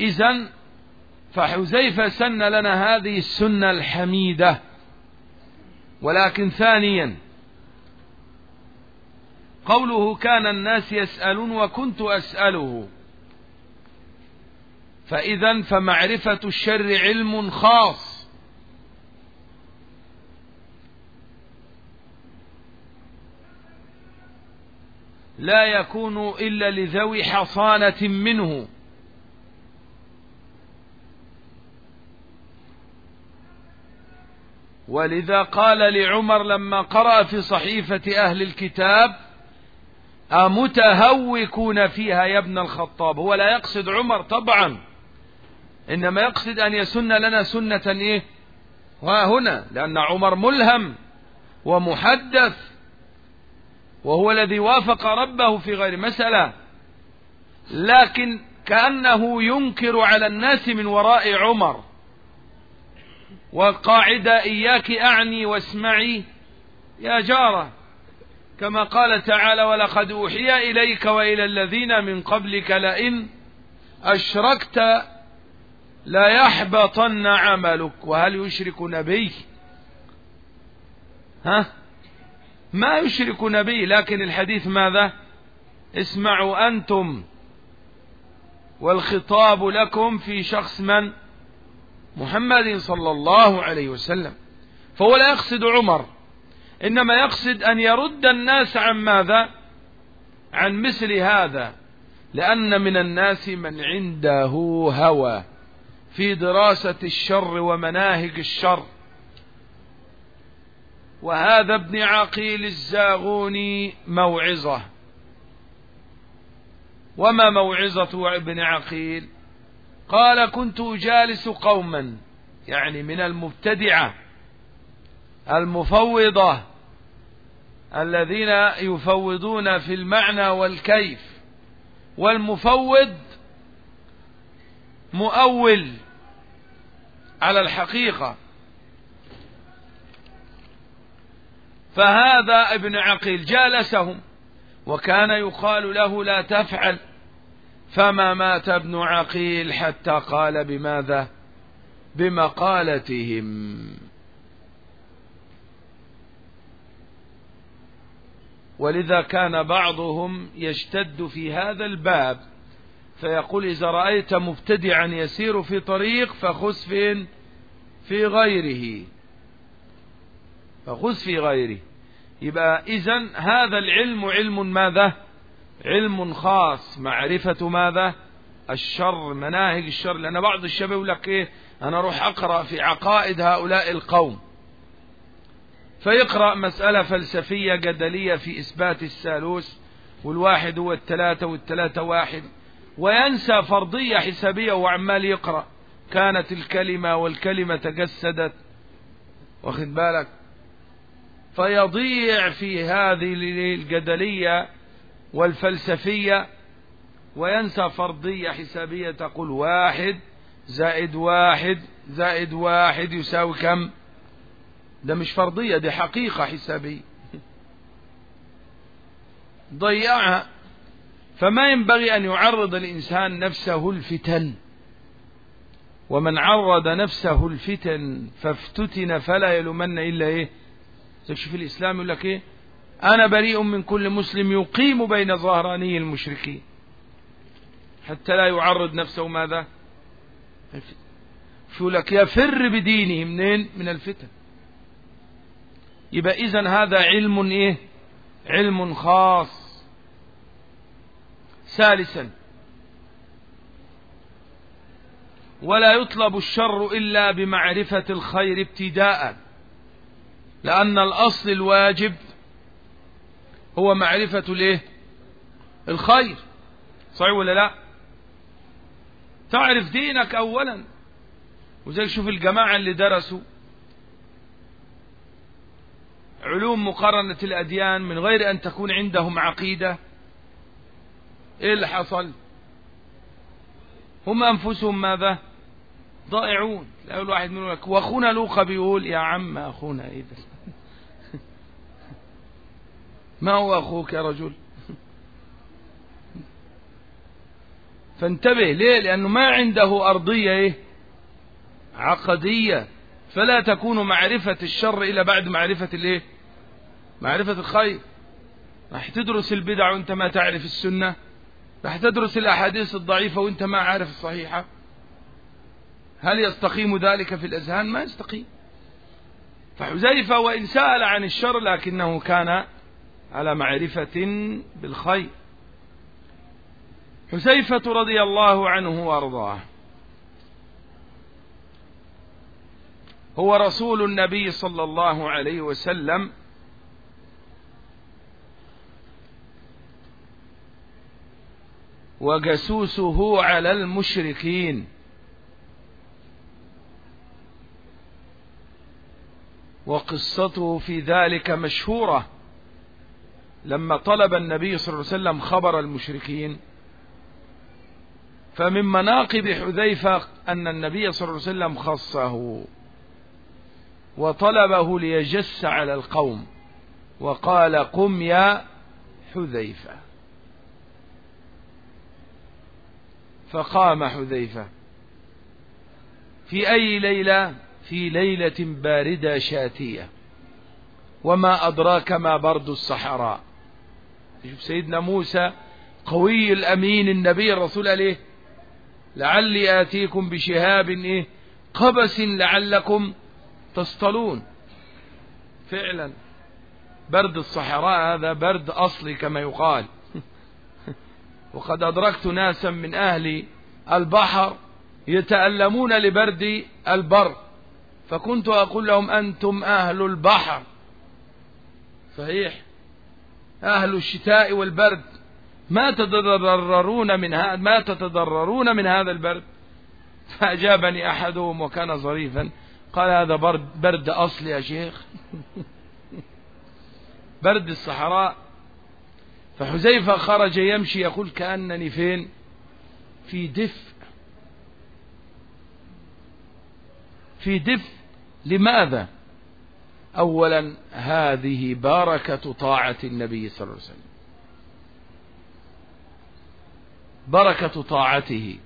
إذا فحذيفة سن لنا هذه السنة الحميدة. ولكن ثانيا قوله كان الناس يسألون وكنت أسأله. فإذا فمعرفة الشر علم خاص. لا يكون إلا لذوي حصانة منه. ولذا قال لعمر لما قرأ في صحيفة أهل الكتاب أمتهوكون فيها يا ابن الخطاب؟ هو لا يقصد عمر طبعا إنما يقصد أن يسن لنا سنة إيه؟ وهنا لأن عمر ملهم ومحدث وهو الذي وافق ربه في غير مسألة. لكن كأنه ينكر على الناس من وراء عمر. والقاعدة إياك أعني واسمعي يا جارة كما قال تعالى ولقد أوحي إليك وإلى الذين من قبلك لئن أشركت لا يحبطن عملك. وهل يشرك نبي؟ ها؟ ما يشرك نبي لكن الحديث ماذا؟ اسمعوا أنتم والخطاب لكم في شخص من؟ محمد صلى الله عليه وسلم. فهو لا يقصد عمر إنما يقصد أن يرد الناس عن ماذا؟ عن مثل هذا. لأن من الناس من عنده هوى في دراسة الشر ومناهج الشر. وهذا ابن عقيل الزاغوني موعظة. وما موعظة ابن عقيل؟ قال كنت أجالس قوما يعني من المبتدعة المفوضة الذين يفوضون في المعنى والكيف والمفوض مؤول على الحقيقة. فهذا ابن عقيل جالسهم وكان يقال له لا تفعل. فما مات ابن عقيل حتى قال بماذا؟ بمقالتهم. ولذا كان بعضهم يشتد في هذا الباب فيقول إذا رأيت مبتدعا يسير في طريق فين في غيره. فخذ في غيره. يبقى إذا هذا العلم علم ماذا؟ علم خاص. معرفة ماذا؟ الشر مناهج الشر. لأن بعض الشباب يقول لك إيه؟ أنا أروح أقرأ في عقائد هؤلاء القوم. فيقرأ مسألة فلسفية جدلية في إثبات الثالوث والواحد هو الثلاثة والثلاثة واحد. وينسى فرضية حسابية وعمال يقرأ. كانت الكلمة والكلمة تجسدت. واخد بالك؟ فيضيع في هذه الجدلية والفلسفية وينسى فرضية حسابية تقول واحد زائد واحد زائد واحد يساوي كم؟ ده مش فرضية دي حقيقة حسابية. ضيعها. فما ينبغي أن يعرض الإنسان نفسه الفتن. ومن عرض نفسه الفتن فافتتن فلا يلومن إلا إيه؟ شوف الإسلام يقول لك إيه؟ أنا بريء من كل مسلم يقيم بين ظهراني المشركين. حتى لا يعرض نفسه ماذا؟ شو لك؟ يفر بدينه منين؟ من الفتن. يبقى إذن هذا علم إيه؟ علم خاص. ثالثا ولا يطلب الشر إلا بمعرفة الخير ابتداء لأن الأصل الواجب هو معرفة الايه الخير. صحيح ولا لا؟ تعرف دينك أولا. وزي شوف الجماعة اللي درسوا. علوم مقارنة الأديان من غير أن تكون عندهم عقيدة. إيه اللي حصل؟ هم أنفسهم ماذا؟ ضائعون. لا الواحد منهم وأخونا لوقا بيقول يا عم أخونا إيه ده؟ ما هو أخوك يا رجل؟ فانتبه ليه؟ لأنه ما عنده أرضية إيه؟ عقدية. فلا تكون معرفة الشر إلا بعد معرفة الإيه؟ معرفة الخير. راح تدرس البدع وأنت ما تعرف السنة. راح تدرس الأحاديث الضعيفة وأنت ما عارف الصحيحة. هل يستقيم ذلك في الأذهان؟ ما يستقيم. فحذيفة وإن سأل عن الشر لكنه كان على معرفة بالخير. حذيفة رضي الله عنه وأرضاه. هو رسول النبي صلى الله عليه وسلم. وجسوسه على المشركين. وقصته في ذلك مشهورة. لما طلب النبي صلى الله عليه وسلم خبر المشركين فمن مناقب حذيفة أن النبي صلى الله عليه وسلم خصه وطلبه ليجس على القوم وقال قم يا حذيفة. فقام حذيفة. في أي ليلة؟ في ليلة باردة شاتية. وما أدراك ما برد الصحراء. شوف سيدنا موسى قوي الأمين النبي الرسول عليه لعلي آتيكم بشهاب إيه قبس لعلكم تصطلون. فعلا برد الصحراء هذا برد أصلي كما يقال. وقد أدركت ناسا من أهل البحر يتألمون لبرد البر فكنت أقول لهم أنتم أهل البحر. صحيح. أهل الشتاء والبرد. ما تتضررون من هذا ما تتضررون من هذا البرد؟ فأجابني أحدهم وكان ظريفا. قال هذا برد برد أصل يا شيخ. برد الصحراء. فحذيفة خرج يمشي يقول كأنني فين؟ في دفء في دفء لماذا؟ أولا هذه بركة طاعة النبي صلى الله عليه وسلم. بركة طاعته.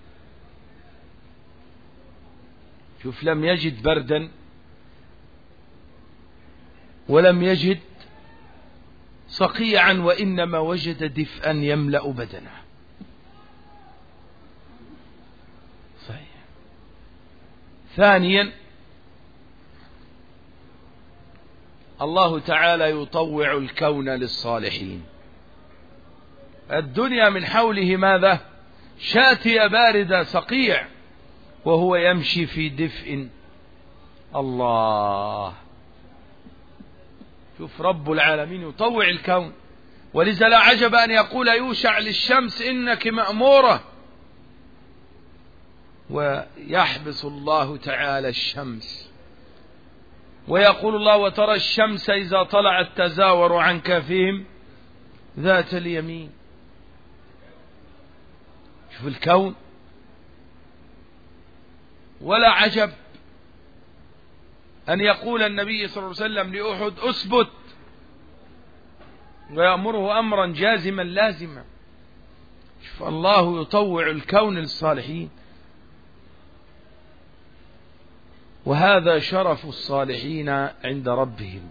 شوف لم يجد بردا ولم يجد صقيعا وإنما وجد دفئا يملأ بدنه. صحيح. ثانيا الله تعالى يطوع الكون للصالحين. الدنيا من حوله ماذا؟ شاتية باردة صقيع وهو يمشي في دفء. الله. شوف رب العالمين يطوع الكون. ولذا لا عجب أن يقول يوشع للشمس إنك مأمورة. ويحبس الله تعالى الشمس. ويقول الله وترى الشمس إذا طلعت تزاور عن كافهم ذات اليمين. شوف الكون. ولا عجب أن يقول النبي صلى الله عليه وسلم لأحد أثبت ويأمره أمرا جازما لازما. شوف الله يطوع الكون للصالحين. وهذا شرف الصالحين عند ربهم.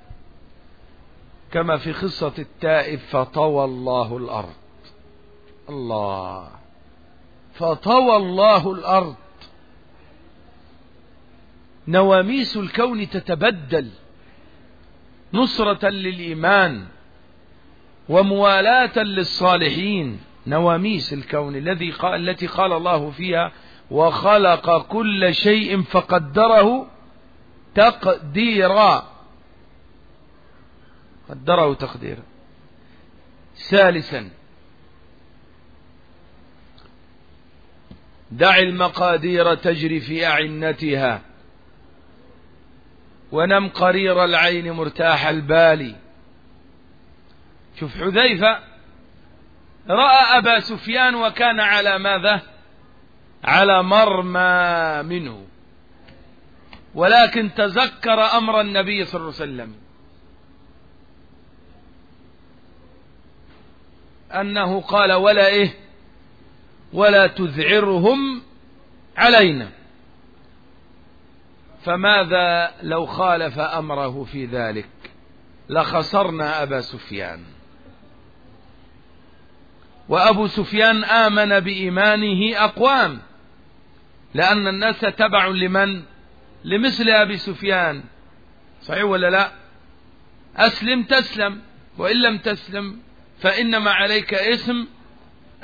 كما في قصة التائب فطوى الله الأرض. الله. فطوى الله الأرض. نواميس الكون تتبدل. نصرة للإيمان. وموالاة للصالحين. نواميس الكون الذي قال التي قال الله فيها وخلق كل شيء فقدره تقديرا. قدره تقديرا ثالثا دع المقادير تجري في أعنتها ونم قرير العين مرتاح البال. شوف حذيفة رأى أبا سفيان وكان على ماذا؟ على مرمى منه. ولكن تذكر أمر النبي صلى الله عليه وسلم. أنه قال ولا إيه؟ ولا تذعرهم علينا. فماذا لو خالف أمره في ذلك؟ لخسرنا أبا سفيان. وأبو سفيان آمن بإيمانه أقوام. لأن الناس تبع لمن؟ لمثل أبي سفيان. صحيح ولا لا؟ أسلم تسلم وإن لم تسلم فإنما عليك اسم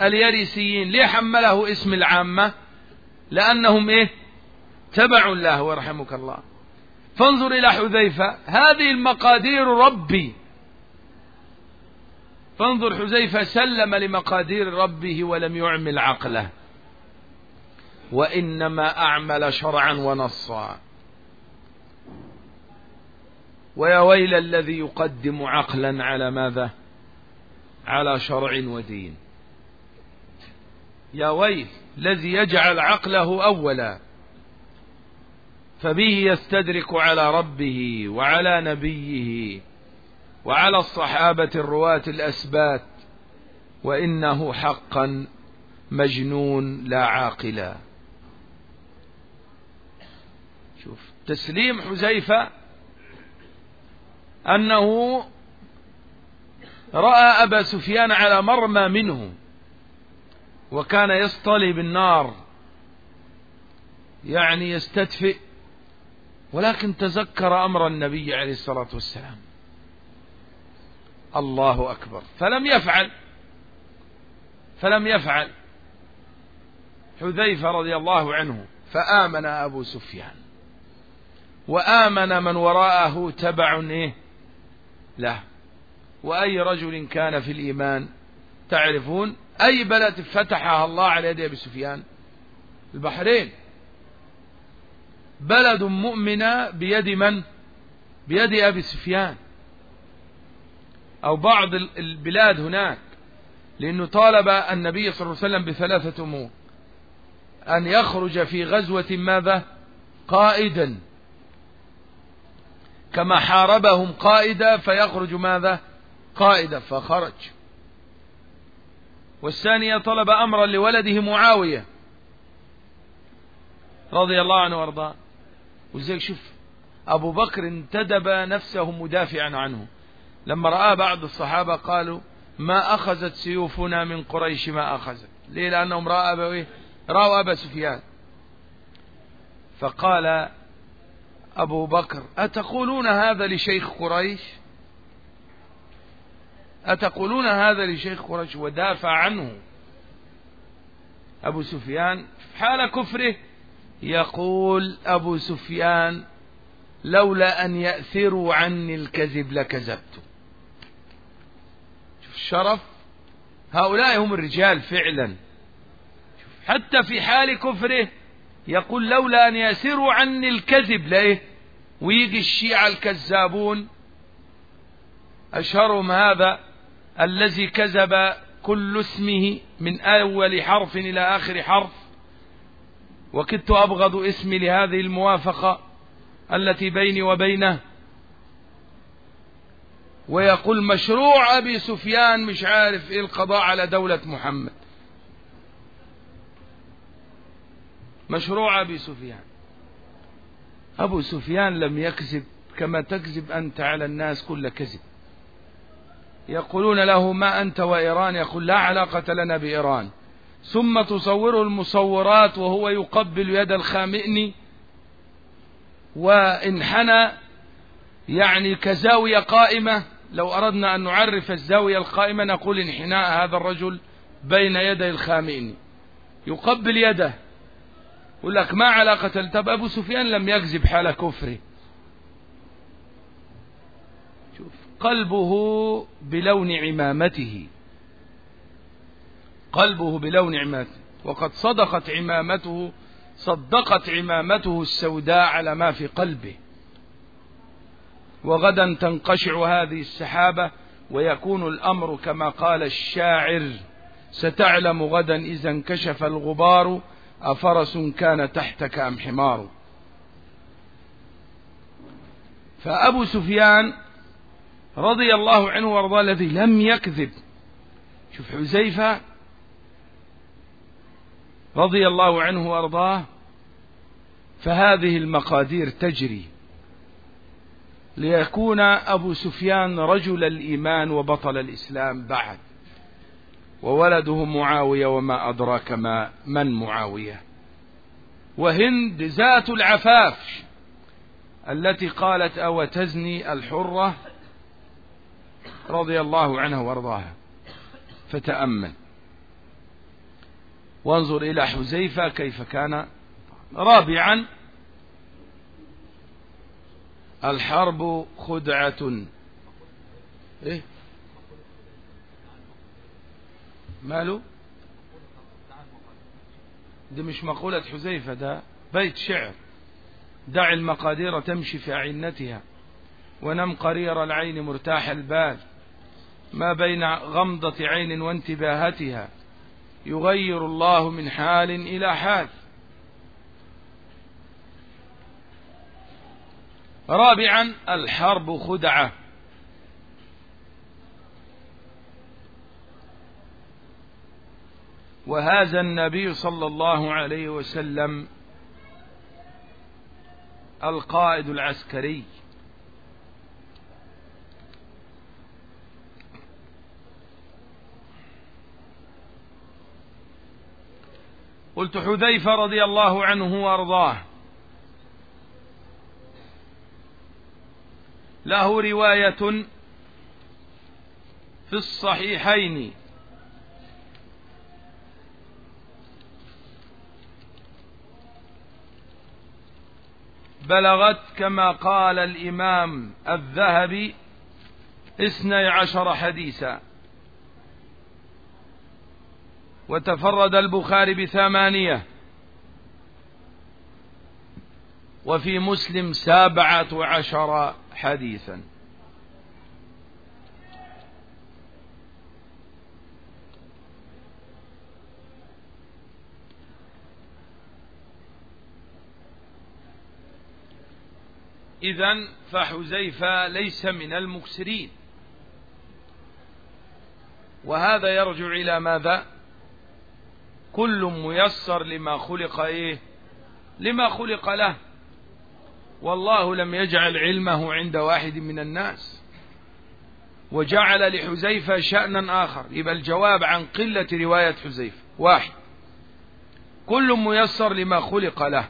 اليريسيين. ليه حمله اسم العامة؟ لأنهم إيه؟ تبع له ورحمك الله. فانظر إلى حذيفة. هذه المقادير ربي. فانظر حذيفة سلم لمقادير ربه ولم يعمل عقله. وإنما أعمل شرعا ونصا ويا ويل الذي يقدم عقلا على ماذا؟ على شرع ودين. يا ويل الذي يجعل عقله أولا فبه يستدرك على ربه وعلى نبيه وعلى الصحابة الرواة الأسبات وإنه حقا مجنون لا عاقلا شوف تسليم حزيفة أنه رأى أبا سفيان على مرمى منه وكان يصطلي بالنار يعني يستدفئ ولكن تذكر أمر النبي عليه الصلاة والسلام. الله أكبر. فلم يفعل فلم يفعل. حذيفة رضي الله عنه فآمن أبو سفيان. وآمن من وراءه تبع إيه؟ له. وأي رجل كان في الإيمان تعرفون أي بلد فتحها الله على يد أبي سفيان؟ البحرين. بلد مؤمنة بيد من؟ بيد أبي سفيان. أو بعض البلاد هناك لأنه طالب النبي صلى الله عليه وسلم بثلاثة أمور. أن يخرج في غزوة ماذا؟ قائدا. كما حاربهم قائدا فيخرج ماذا؟ قائدا فخرج. والثانية طلب أمرا لولده معاوية. رضي الله عنه وأرضاه. وزيك شوف أبو بكر انتدب نفسه مدافعا عنه. لما رأى بعض الصحابة قالوا ما أخذت سيوفنا من قريش ما أخذت. ليه؟ لأنهم رأى أبويه رأوا أبا سفيان. فقال أبو بكر أتقولون هذا لشيخ قريش؟ أتقولون هذا لشيخ قريش ودافع عنه؟ أبو سفيان حال كفره يقول أبو سفيان لولا أن يأثروا عني الكذب لكذبت. شوف الشرف هؤلاء هم الرجال فعلا. حتى في حال كفره يقول لولا أن يأثروا عني الكذب ليه؟ ويجي الشيعة الكذابون أشهرهم هذا الذي كذب كل اسمه من أول حرف إلى آخر حرف. وكدت أبغض اسمي لهذه الموافقة التي بيني وبينه. ويقول مشروع أبي سفيان مش عارف إيه القضاء على دولة محمد. مشروع أبي سفيان. أبو سفيان لم يكذب كما تكذب أنت على الناس كل كذب. يقولون له ما أنت وإيران؟ يقول لا علاقة لنا بإيران. ثم تصوره المصورات وهو يقبل يد الخامئني وانحنى يعني كزاوية قائمة. لو أردنا أن نعرف الزاوية القائمة نقول انحناء هذا الرجل بين يدي الخامئني يقبل يده. يقول لك ما علاقة طب أبو سفيان لم يكذب حال كفره. شوف قلبه بلون عمامته. قلبه بلون عمامته. وقد صدقت عمامته صدقت عمامته السوداء على ما في قلبه. وغدا تنقشع هذه السحابة ويكون الأمر كما قال الشاعر ستعلم غدا إذا انكشف الغبار أفرس كان تحتك أم حمار؟ فأبو سفيان رضي الله عنه وأرضاه الذي لم يكذب. شوف حذيفة رضي الله عنه وأرضاه فهذه المقادير تجري. ليكون أبو سفيان رجل الإيمان وبطل الإسلام بعد. وولده معاوية وما أدراك ما من معاوية؟ وهند ذات العفاف التي قالت أو تزني الحرة رضي الله عنها وأرضاها. فتأمل. وانظر إلى حزيفة كيف كان رابعا. الحرب خدعة. إيه؟ ماله؟ دي مش مقولة حذيفة ده بيت شعر. دع المقادير تمشي في أعنتها ونم قرير العين مرتاح البال. ما بين غمضة عين وانتباهتها يغير الله من حال إلى حال. رابعا الحرب خدعة. وهذا النبي صلى الله عليه وسلم القائد العسكري. قلت حذيفة رضي الله عنه وأرضاه. له رواية في الصحيحين. بلغت كما قال الإمام الذهبي اثني عشر حديثا. وتفرد البخاري بثمانية. وفي مسلم سبعة عشر حديثا. إذا فحزيفة ليس من المكسرين. وهذا يرجع إلى ماذا؟ كل ميسر لما خلق إيه؟ لما خلق له. والله لم يجعل علمه عند واحد من الناس. وجعل لحزيفة شأنا آخر. يبقى الجواب عن قلة رواية حزيفة واحد. كل ميسر لما خلق له.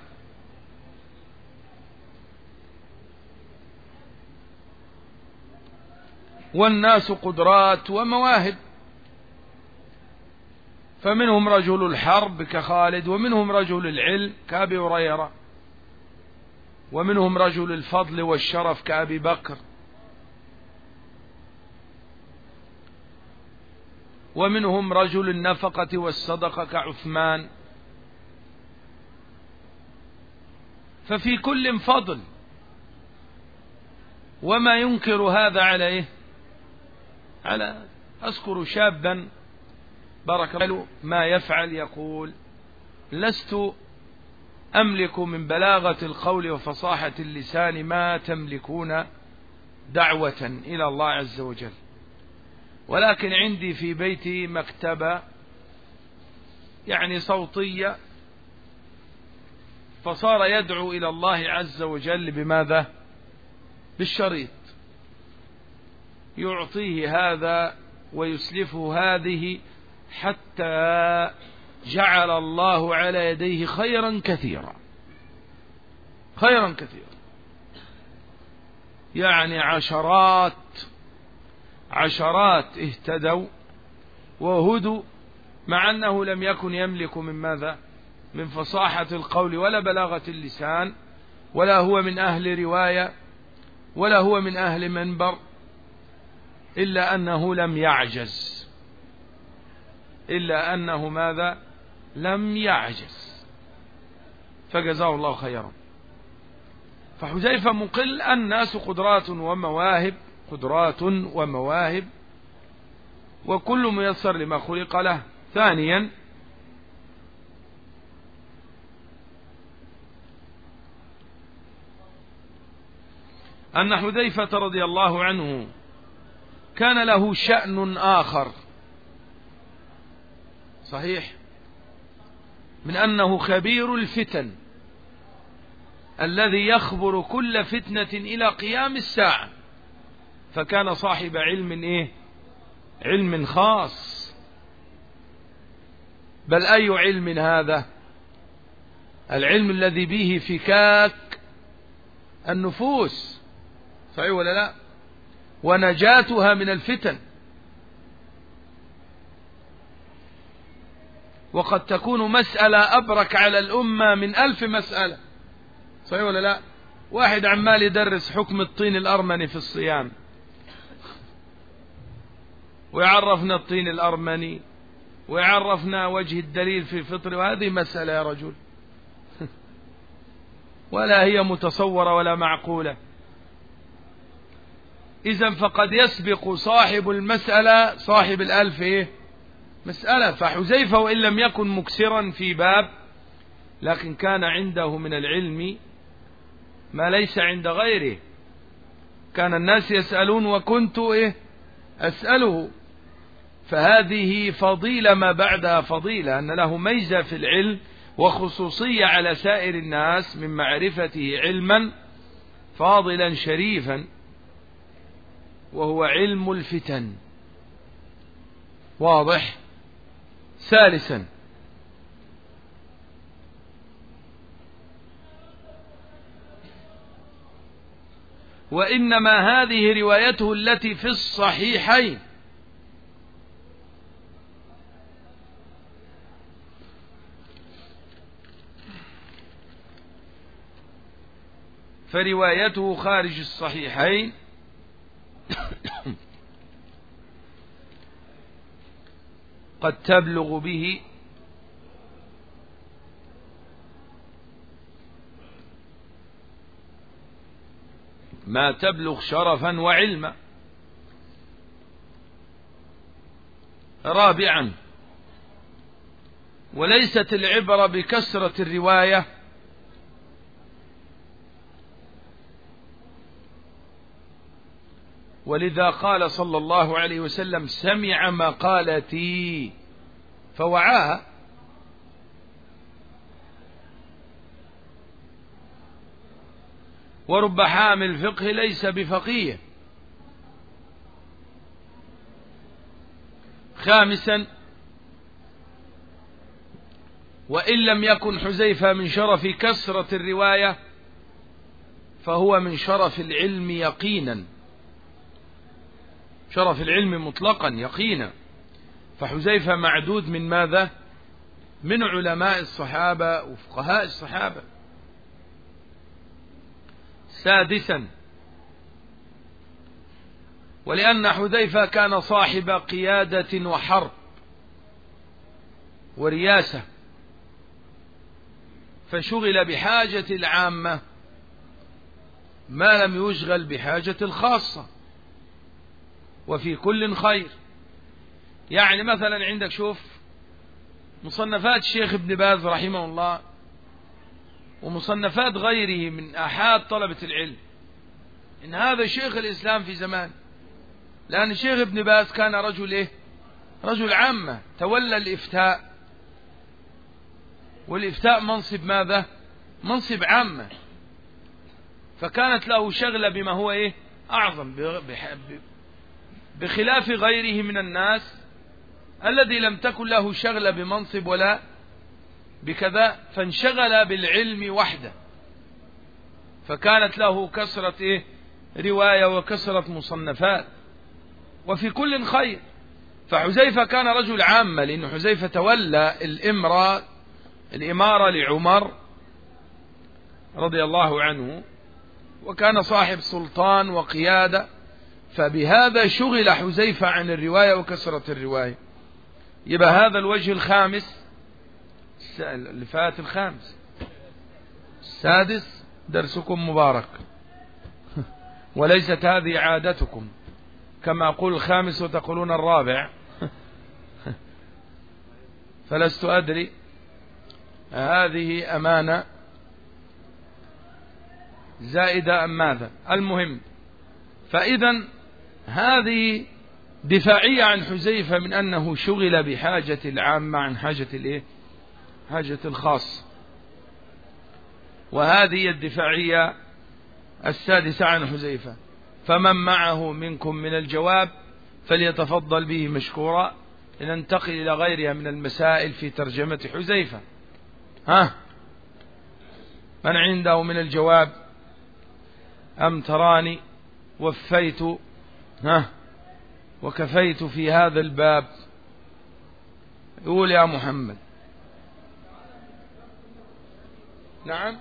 والناس قدرات ومواهب. فمنهم رجل الحرب كخالد ومنهم رجل العلم كأبي هريرة ومنهم رجل الفضل والشرف كأبي بكر. ومنهم رجل النفقة والصدقة كعثمان. ففي كل فضل. وما ينكر هذا على إيه على أذكر شابا بارك الله ما يفعل يقول لست أملك من بلاغة القول وفصاحة اللسان ما تملكون دعوة إلى الله عز وجل. ولكن عندي في بيتي مكتبة يعني صوتية فصار يدعو إلى الله عز وجل بماذا؟ بالشريط. يعطيه هذا ويسلفه هذه حتى جعل الله على يديه خيرا كثيرا. خيرا كثيرا. يعني عشرات عشرات اهتدوا وهدوا مع أنه لم يكن يملك من ماذا؟ من فصاحة القول ولا بلاغة اللسان ولا هو من أهل رواية ولا هو من أهل منبر إلا أنه لم يعجز. إلا أنه ماذا؟ لم يعجز. فجزاه الله خيرا. فحذيفة مقل الناس قدرات ومواهب قدرات ومواهب وكل ميسر لما خلق له. ثانيا أن حذيفة رضي الله عنه كان له شأن آخر. صحيح؟ من أنه خبير الفتن الذي يخبر كل فتنة إلى قيام الساعة. فكان صاحب علم إيه؟ علم خاص. بل أي علم هذا؟ العلم الذي به فكاك النفوس. صحيح ولا لا؟ ونجاتها من الفتن. وقد تكون مسألة أبرك على الأمة من ألف مسألة. صحيح ولا لا؟ واحد عمال يدرس حكم الطين الأرمني في الصيام. ويعرفنا الطين الأرمني ويعرفنا وجه الدليل في الفطر وهذه مسألة يا رجل. ولا هي متصورة ولا معقولة. إذا فقد يسبق صاحب المسألة صاحب الألف إيه؟ مسألة. فحزيفة وإن لم يكن مكسرا في باب لكن كان عنده من العلم ما ليس عند غيره. كان الناس يسألون وكنت إيه؟ أسأله. فهذه فضيلة ما بعدها فضيلة أن له ميزة في العلم وخصوصية على سائر الناس من معرفته علما فاضلا شريفا. وهو علم الفتن. واضح؟ ثالثا. وإنما هذه روايته التي في الصحيحين. فروايته خارج الصحيحين. قد تبلغ به ما تبلغ شرفا وعلما. رابعا وليست العبرة بكسرة الرواية ولذا قال صلى الله عليه وسلم سمع مقالتي فوعاها. ورب حامل فقه ليس بفقيه. خامسا وإن لم يكن حزيفة من شرف كسرة الرواية فهو من شرف العلم يقينا. شرف العلم مطلقا يقينا. فحذيفة معدود من ماذا؟ من علماء الصحابة وفقهاء الصحابة. سادسا. ولأن حذيفة كان صاحب قيادة وحرب ورياسة فشغل بحاجة العامة ما لم يشغل بحاجة الخاصة. وفي كل خير. يعني مثلا عندك شوف مصنفات الشيخ ابن باز رحمه الله ومصنفات غيره من أحاد طلبة العلم. إن هذا شيخ الإسلام في زمان لأن الشيخ ابن باز كان رجل إيه؟ رجل عامة. تولى الإفتاء. والإفتاء منصب ماذا؟ منصب عامة. فكانت له شغلة بما هو إيه؟ أعظم بخلاف غيره من الناس الذي لم تكن له شغلة بمنصب ولا بكذا فانشغل بالعلم وحده. فكانت له كسرة إيه؟ رواية وكسرة مصنفات. وفي كل خير. فحزيفة كان رجل عامة لأن حزيفة تولى الإمرة الإمارة لعمر رضي الله عنه وكان صاحب سلطان وقيادة. فبهذا شغل حزيفة عن الرواية وكسرة الرواية. يبقى هذا الوجه الخامس اللي فات الخامس. السادس درسكم مبارك. وليست هذه عادتكم. كما أقول الخامس وتقولون الرابع. فلست أدري. هذه أمانة زائدة أم ماذا؟ المهم فإذا هذه دفاعية عن حزيفة من أنه شغل بحاجة العامة عن حاجة الإيه؟ حاجة الخاص. وهذه الدفاعية السادسة عن حزيفة فمن معه منكم من الجواب فليتفضل به مشكورا لننتقل إلى غيرها من المسائل في ترجمة حزيفة ها؟ من عنده من الجواب؟ أم تراني وفيت ها؟ وكفيت في هذا الباب. يقول يا محمد. نعم.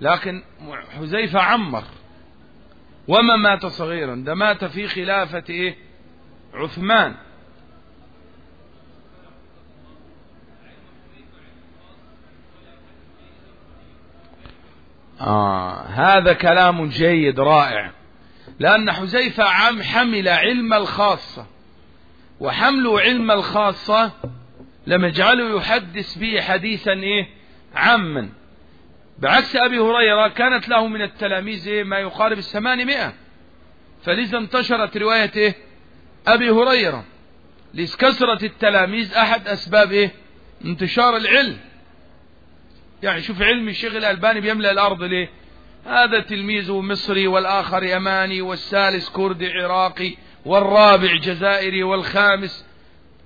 لكن حذيفة عمر. وما مات صغيرا؟ ده مات في خلافة إيه؟ عثمان. آه. هذا كلام جيد رائع. لأن حذيفة عم حمل علم الخاصة. وحمل علم الخاصة لم يجعله يحدث به حديثا إيه؟ عاما. بعكس أبي هريرة كانت له من التلاميذ إيه؟ ما يقارب الثمانمائة. فلذا انتشرت رواية إيه؟ أبي هريرة. لكثرة التلاميذ أحد أسباب إيه؟ انتشار العلم. يعني شوف علم الشيخ الألباني بيملأ الأرض ليه؟ هذا تلميذه مصري والآخر يماني والثالث كردي عراقي والرابع جزائري والخامس.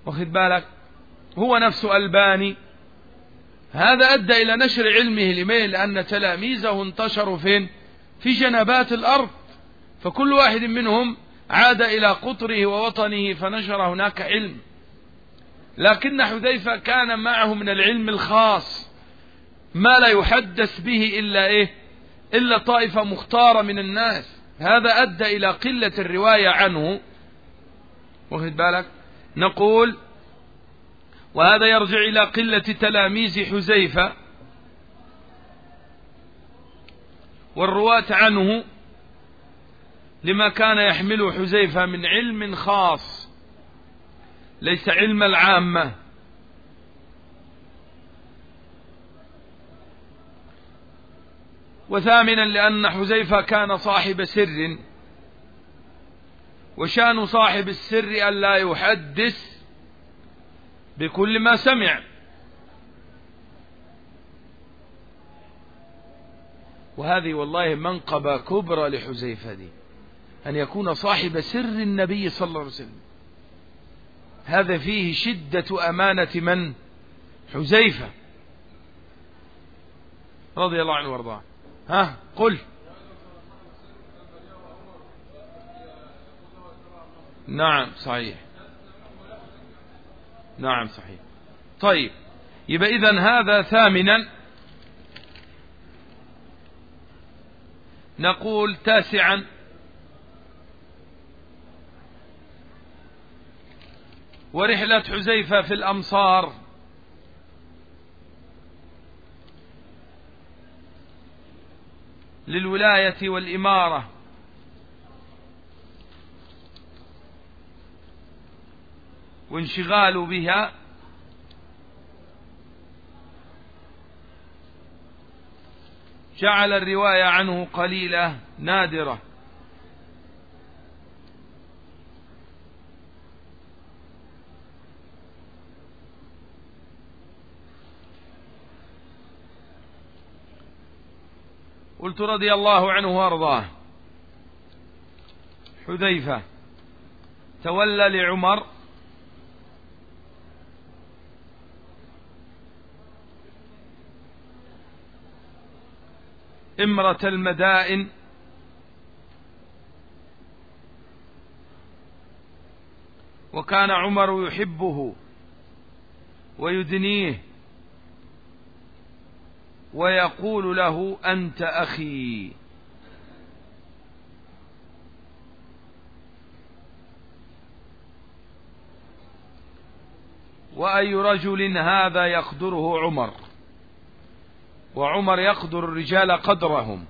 واخد بالك؟ هو نفسه ألباني. هذا أدى إلى نشر علمه لمين لأن تلاميذه انتشروا فين؟ في جنبات الأرض. فكل واحد منهم عاد إلى قطره ووطنه فنشر هناك علم. لكن حذيفة كان معه من العلم الخاص. ما لا يحدث به إلا إيه؟ إلا طائفة مختارة من الناس. هذا أدى إلى قلة الرواية عنه. واخد بالك؟ نقول وهذا يرجع إلى قلة تلاميذ حزيفة والرواة عنه لما كان يحمله حزيفة من علم خاص ليس علم العامة. وثامنا لأن حزيفة كان صاحب سر. وشأن صاحب السر ألا يحدث بكل ما سمع. وهذه والله منقبة كبرى لحزيفة دي. أن يكون صاحب سر النبي صلى الله عليه وسلم. هذا فيه شدة أمانة من؟ حزيفة رضي الله عنه وارضاه. ها قل. نعم صحيح. نعم صحيح. طيب يبقى إذا هذا ثامنا. نقول تاسعا. ورحلة حزيفة في الأمصار. للولاية والإمارة. وانشغال بها جعل الرواية عنه قليلة نادرة. قلت رضي الله عنه وأرضاه. حذيفة. تولى لعمر. إمرة المدائن. وكان عمر يحبه ويدنيه. ويقول له أنت أخي. وأي رجل هذا يقدره عمر. وعمر يقدر الرجال قدرهم.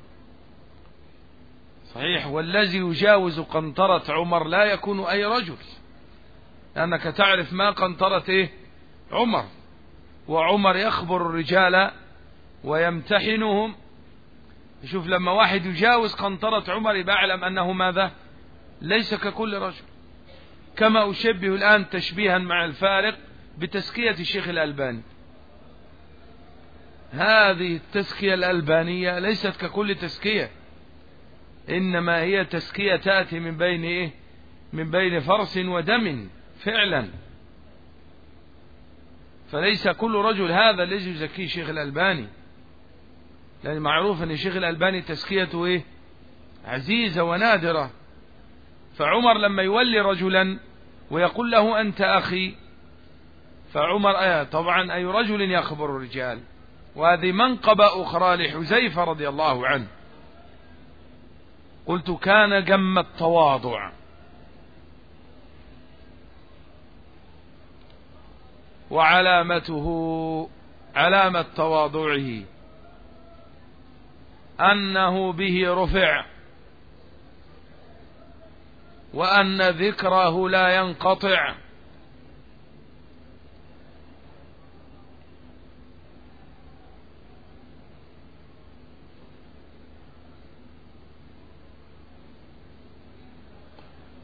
صحيح. والذي يجاوز قنطرة عمر لا يكون أي رجل. لأنك تعرف ما قنطرة إيه؟ عمر. وعمر يخبر الرجال ويمتحنهم. شوف لما واحد يجاوز قنطرة عمر يبقى أنه ماذا؟ ليس ككل رجل. كما أشبه الآن تشبيها مع الفارق بتزكية الشيخ الألباني. هذه التزكية الألبانية ليست ككل تزكية إنما هي تزكية تأتي من بين إيه؟ من بين فرس ودم فعلا. فليس كل رجل هذا الذي يزكيه شيخ الألباني. لأن معروف أن الشيخ الألباني تزكيته إيه؟ عزيزة ونادرة. فعمر لما يولي رجلا ويقول له أنت أخي فعمر آه طبعا أي رجل يخبر الرجال. وهذه منقبة أخرى لحزيفة رضي الله عنه. قلت كان جم التواضع. وعلامته علامة تواضعه. أنه به رفع. وأن ذكره لا ينقطع.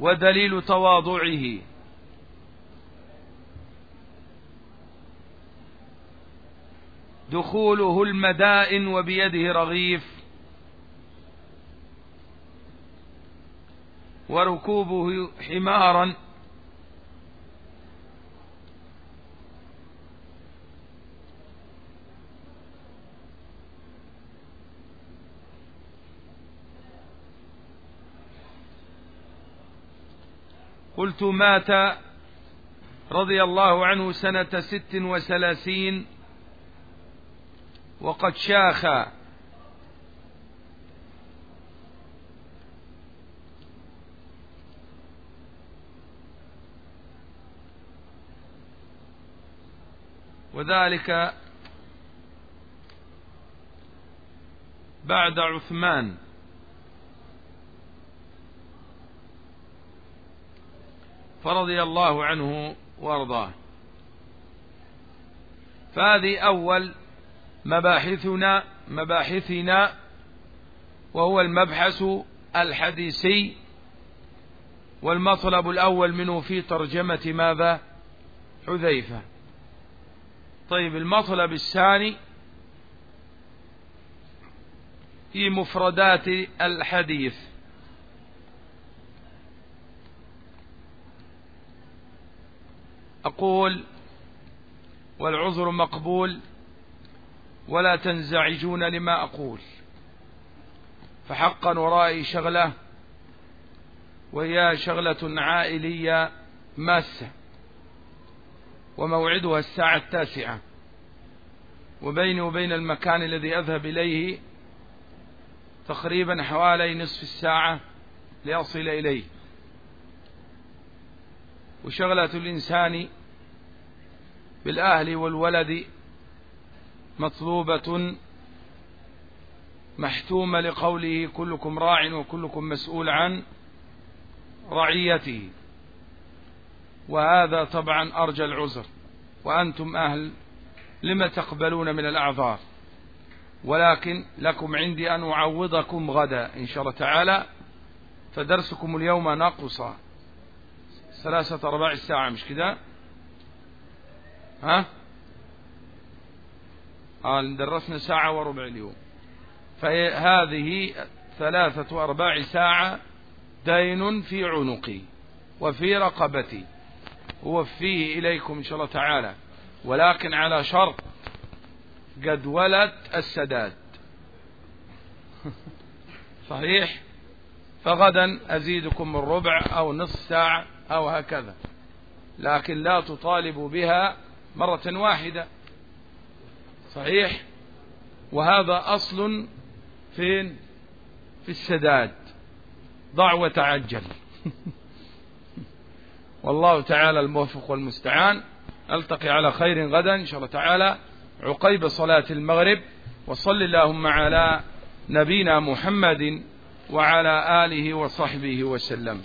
ودليل تواضعه. دخوله المدائن وبيده رغيف. وركوبه حمارا. قلت مات رضي الله عنه سنة ست وثلاثين وقد شاخ وذلك بعد عثمان. فرضي الله عنه وأرضاه. فهذه أول مباحثنا مباحثنا وهو المبحث الحديثي والمطلب الأول منه في ترجمة ماذا؟ حذيفة. طيب المطلب الثاني في مفردات الحديث. أقول والعذر مقبول ولا تنزعجون لما أقول. فحقا ورائي شغلة وهي شغلة عائلية ماسة. وموعدها الساعة التاسعة. وبيني وبين المكان الذي أذهب إليه تقريبا حوالي نصف الساعة لأصل إليه. وشغلة الإنسان بالأهل والولد مطلوبة محتومة لقوله كلكم راع وكلكم مسؤول عن رعيته. وهذا طبعا أرجى العذر. وأنتم أهل لما تقبلون من الأعذار؟ ولكن لكم عندي أن أعوضكم غدا إن شاء الله تعالى. فدرسكم اليوم نقص ثلاثة أرباع الساعة مش كده؟ ها؟ قال درسنا ساعة وربع اليوم. فهذه ثلاثة أرباع ساعة دين في عنقي وفي رقبتي. أوفيه إليكم إن شاء الله تعالى. ولكن على شرط جدولة السداد. صحيح؟ فغدا أزيدكم الربع أو نصف ساعة أو هكذا. لكن لا تطالبوا بها مرة واحدة. صحيح؟ وهذا أصل فين؟ في السداد. ضع وتعجل. والله تعالى الموفق والمستعان. ألتقي على خير غدا. إن شاء الله تعالى عقيب صلاة المغرب. وصل اللهم على نبينا محمد وعلى آله وصحبه وسلم.